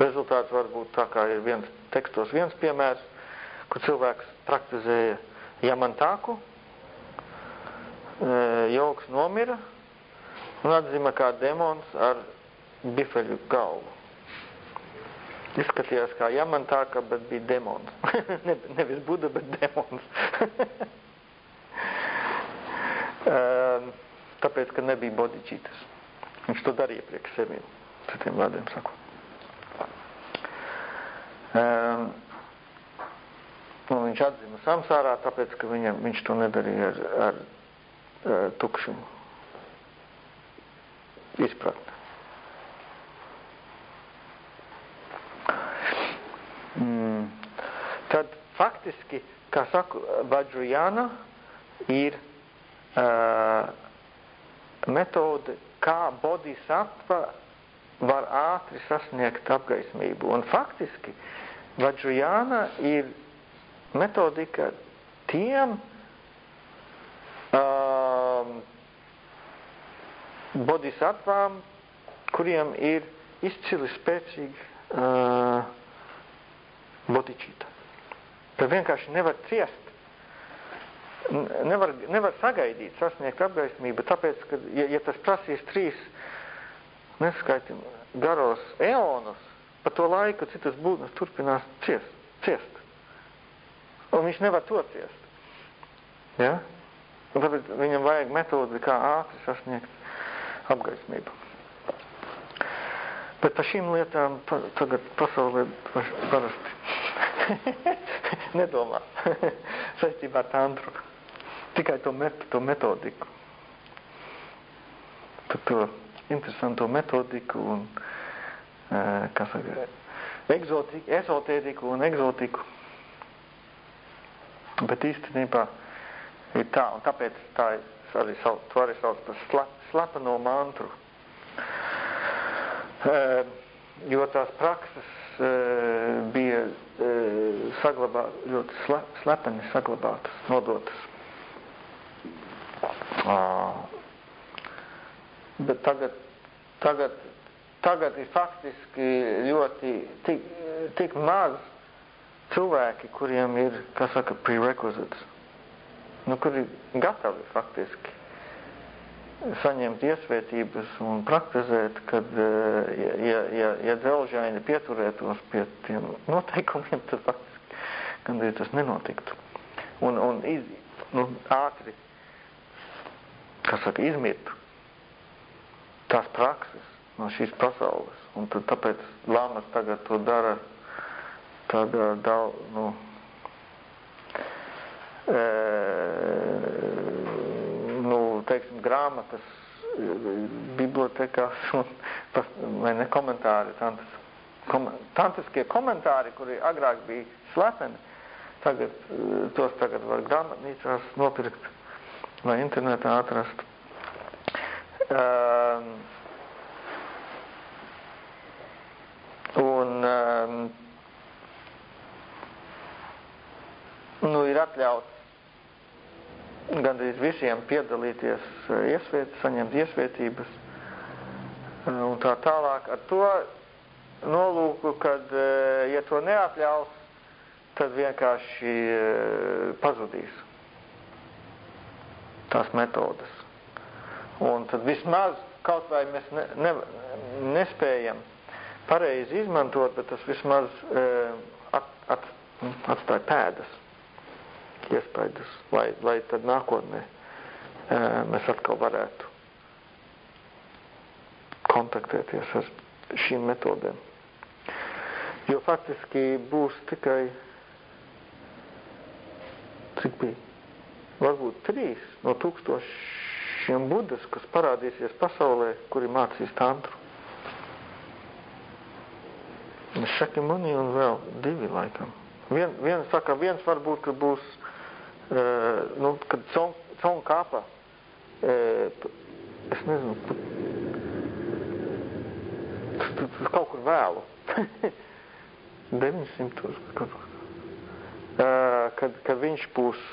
Rezultāts var būt tā kā ir viens tekstos viens piemērs, kur cilvēks praktizēja jamantāku, joks nomira un atzima kā demons ar bifeļu galvu. Izskatījās kā jamantāka, bet bija demons. ne, nevis Buda, bet demons. Tāpēc, ka nebija bodičītas. Viņš to darīja priekš sevi, citiem vārdiem saku. Um, un viņš atzina samsārā, tāpēc, ka viņam, viņš to nedarīja ar, ar, ar tukšumu izpratni. Mm. Tad faktiski, kā saku, Vajrayana ir uh, metode, kā bodhisattva var ātri sasniegt apgaismību. Un faktiski Vajrayana ir metodika tiem um, bodhisattvām, kuriem ir izcili spēcīgi uh, bodičīta. Ka vienkārši nevar ciest. Nevar, nevar sagaidīt, sasniegt apgaismību, tāpēc, ka, ja, ja tas prasīs trīs, neskaitim, garos eonus, pa to laiku citas būtnes turpinās ciest, ciest. Un viņš nevar to ciest. Ja? Un tāpēc viņam vajag metodi, kā ātri sasniegt apgaismību. Bet par šīm lietām pa, tagad pasaulē parasti nedomā saistībā ar tantru. Tikai to, met, to metodiku. Tad to interesanto metodiku un, kā saka, egzotiku, ezotēriku un egzotiku. Bet īstenībā ir tā, un tāpēc tā arī sauc, to arī sauc par slep, slepeno mantru. Uh, jo tās prakses uh, bija uh, saglabā, ļoti sle, slepeni saglabātas, nodotas. Bet tagad, tagad, tagad ir faktiski ļoti tik, tik maz cilvēki, kuriem ir, kā saka, prerequisites, nu, kuri gatavi faktiski saņemt iesvētības un praktizēt, kad, ja, ja, ja dzelžaini pieturētos pie tiem noteikumiem, tad faktiski gandrīz tas nenotiktu. Un, un iz, nu, ātri, kā saka, izmirtu tās prakses no šīs pasaules. Un tad tāpēc lāmas tagad to dara tādā daudz, nu, e, nu, teiksim, grāmatas bibliotekās un, vai ne, komentāri tantas kom tantiskie komentāri, kuri agrāk bija slepeni, tagad, tos tagad var grāmatnīcās nopirkt vai internetā atrast. Um, un um, nu, ir atļauts gandrīz visiem piedalīties uh, iesviet, saņemt iesvietības uh, un tā tālāk. Ar to nolūku, kad, uh, ja to neatļaus, tad vienkārši pazudīs tās metodas. Un tad vismaz kaut vai mēs ne, ne, nespējam pareizi izmantot, bet tas vismaz at, at, atstāja pēdas iespējas, lai, lai tad nākotnē e, mēs atkal varētu kontaktēties ar šīm metodēm. Jo faktiski būs tikai, cik bija, varbūt trīs no tūkstošiem budas, kas parādīsies pasaulē, kuri mācīs tantru. Šakimuni un vēl divi laikam. Vien, viens saka, viens varbūt, ka būs nu, kad Cong kapa, es nezinu, tas, tas kaut kur vēlu, 900 kaut kur, kad, kad viņš būs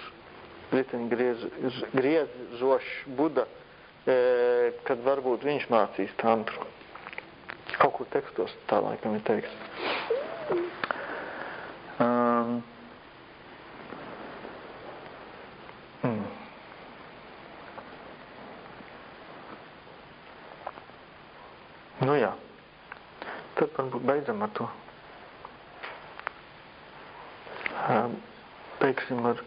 riteņi griez, griezošs Buda, kad varbūt viņš mācīs tantru. Kaut kur tekstos tā laikam ir teiks. Um, Nu jā. Tad varbūt beidzam ar to. Teiksim ar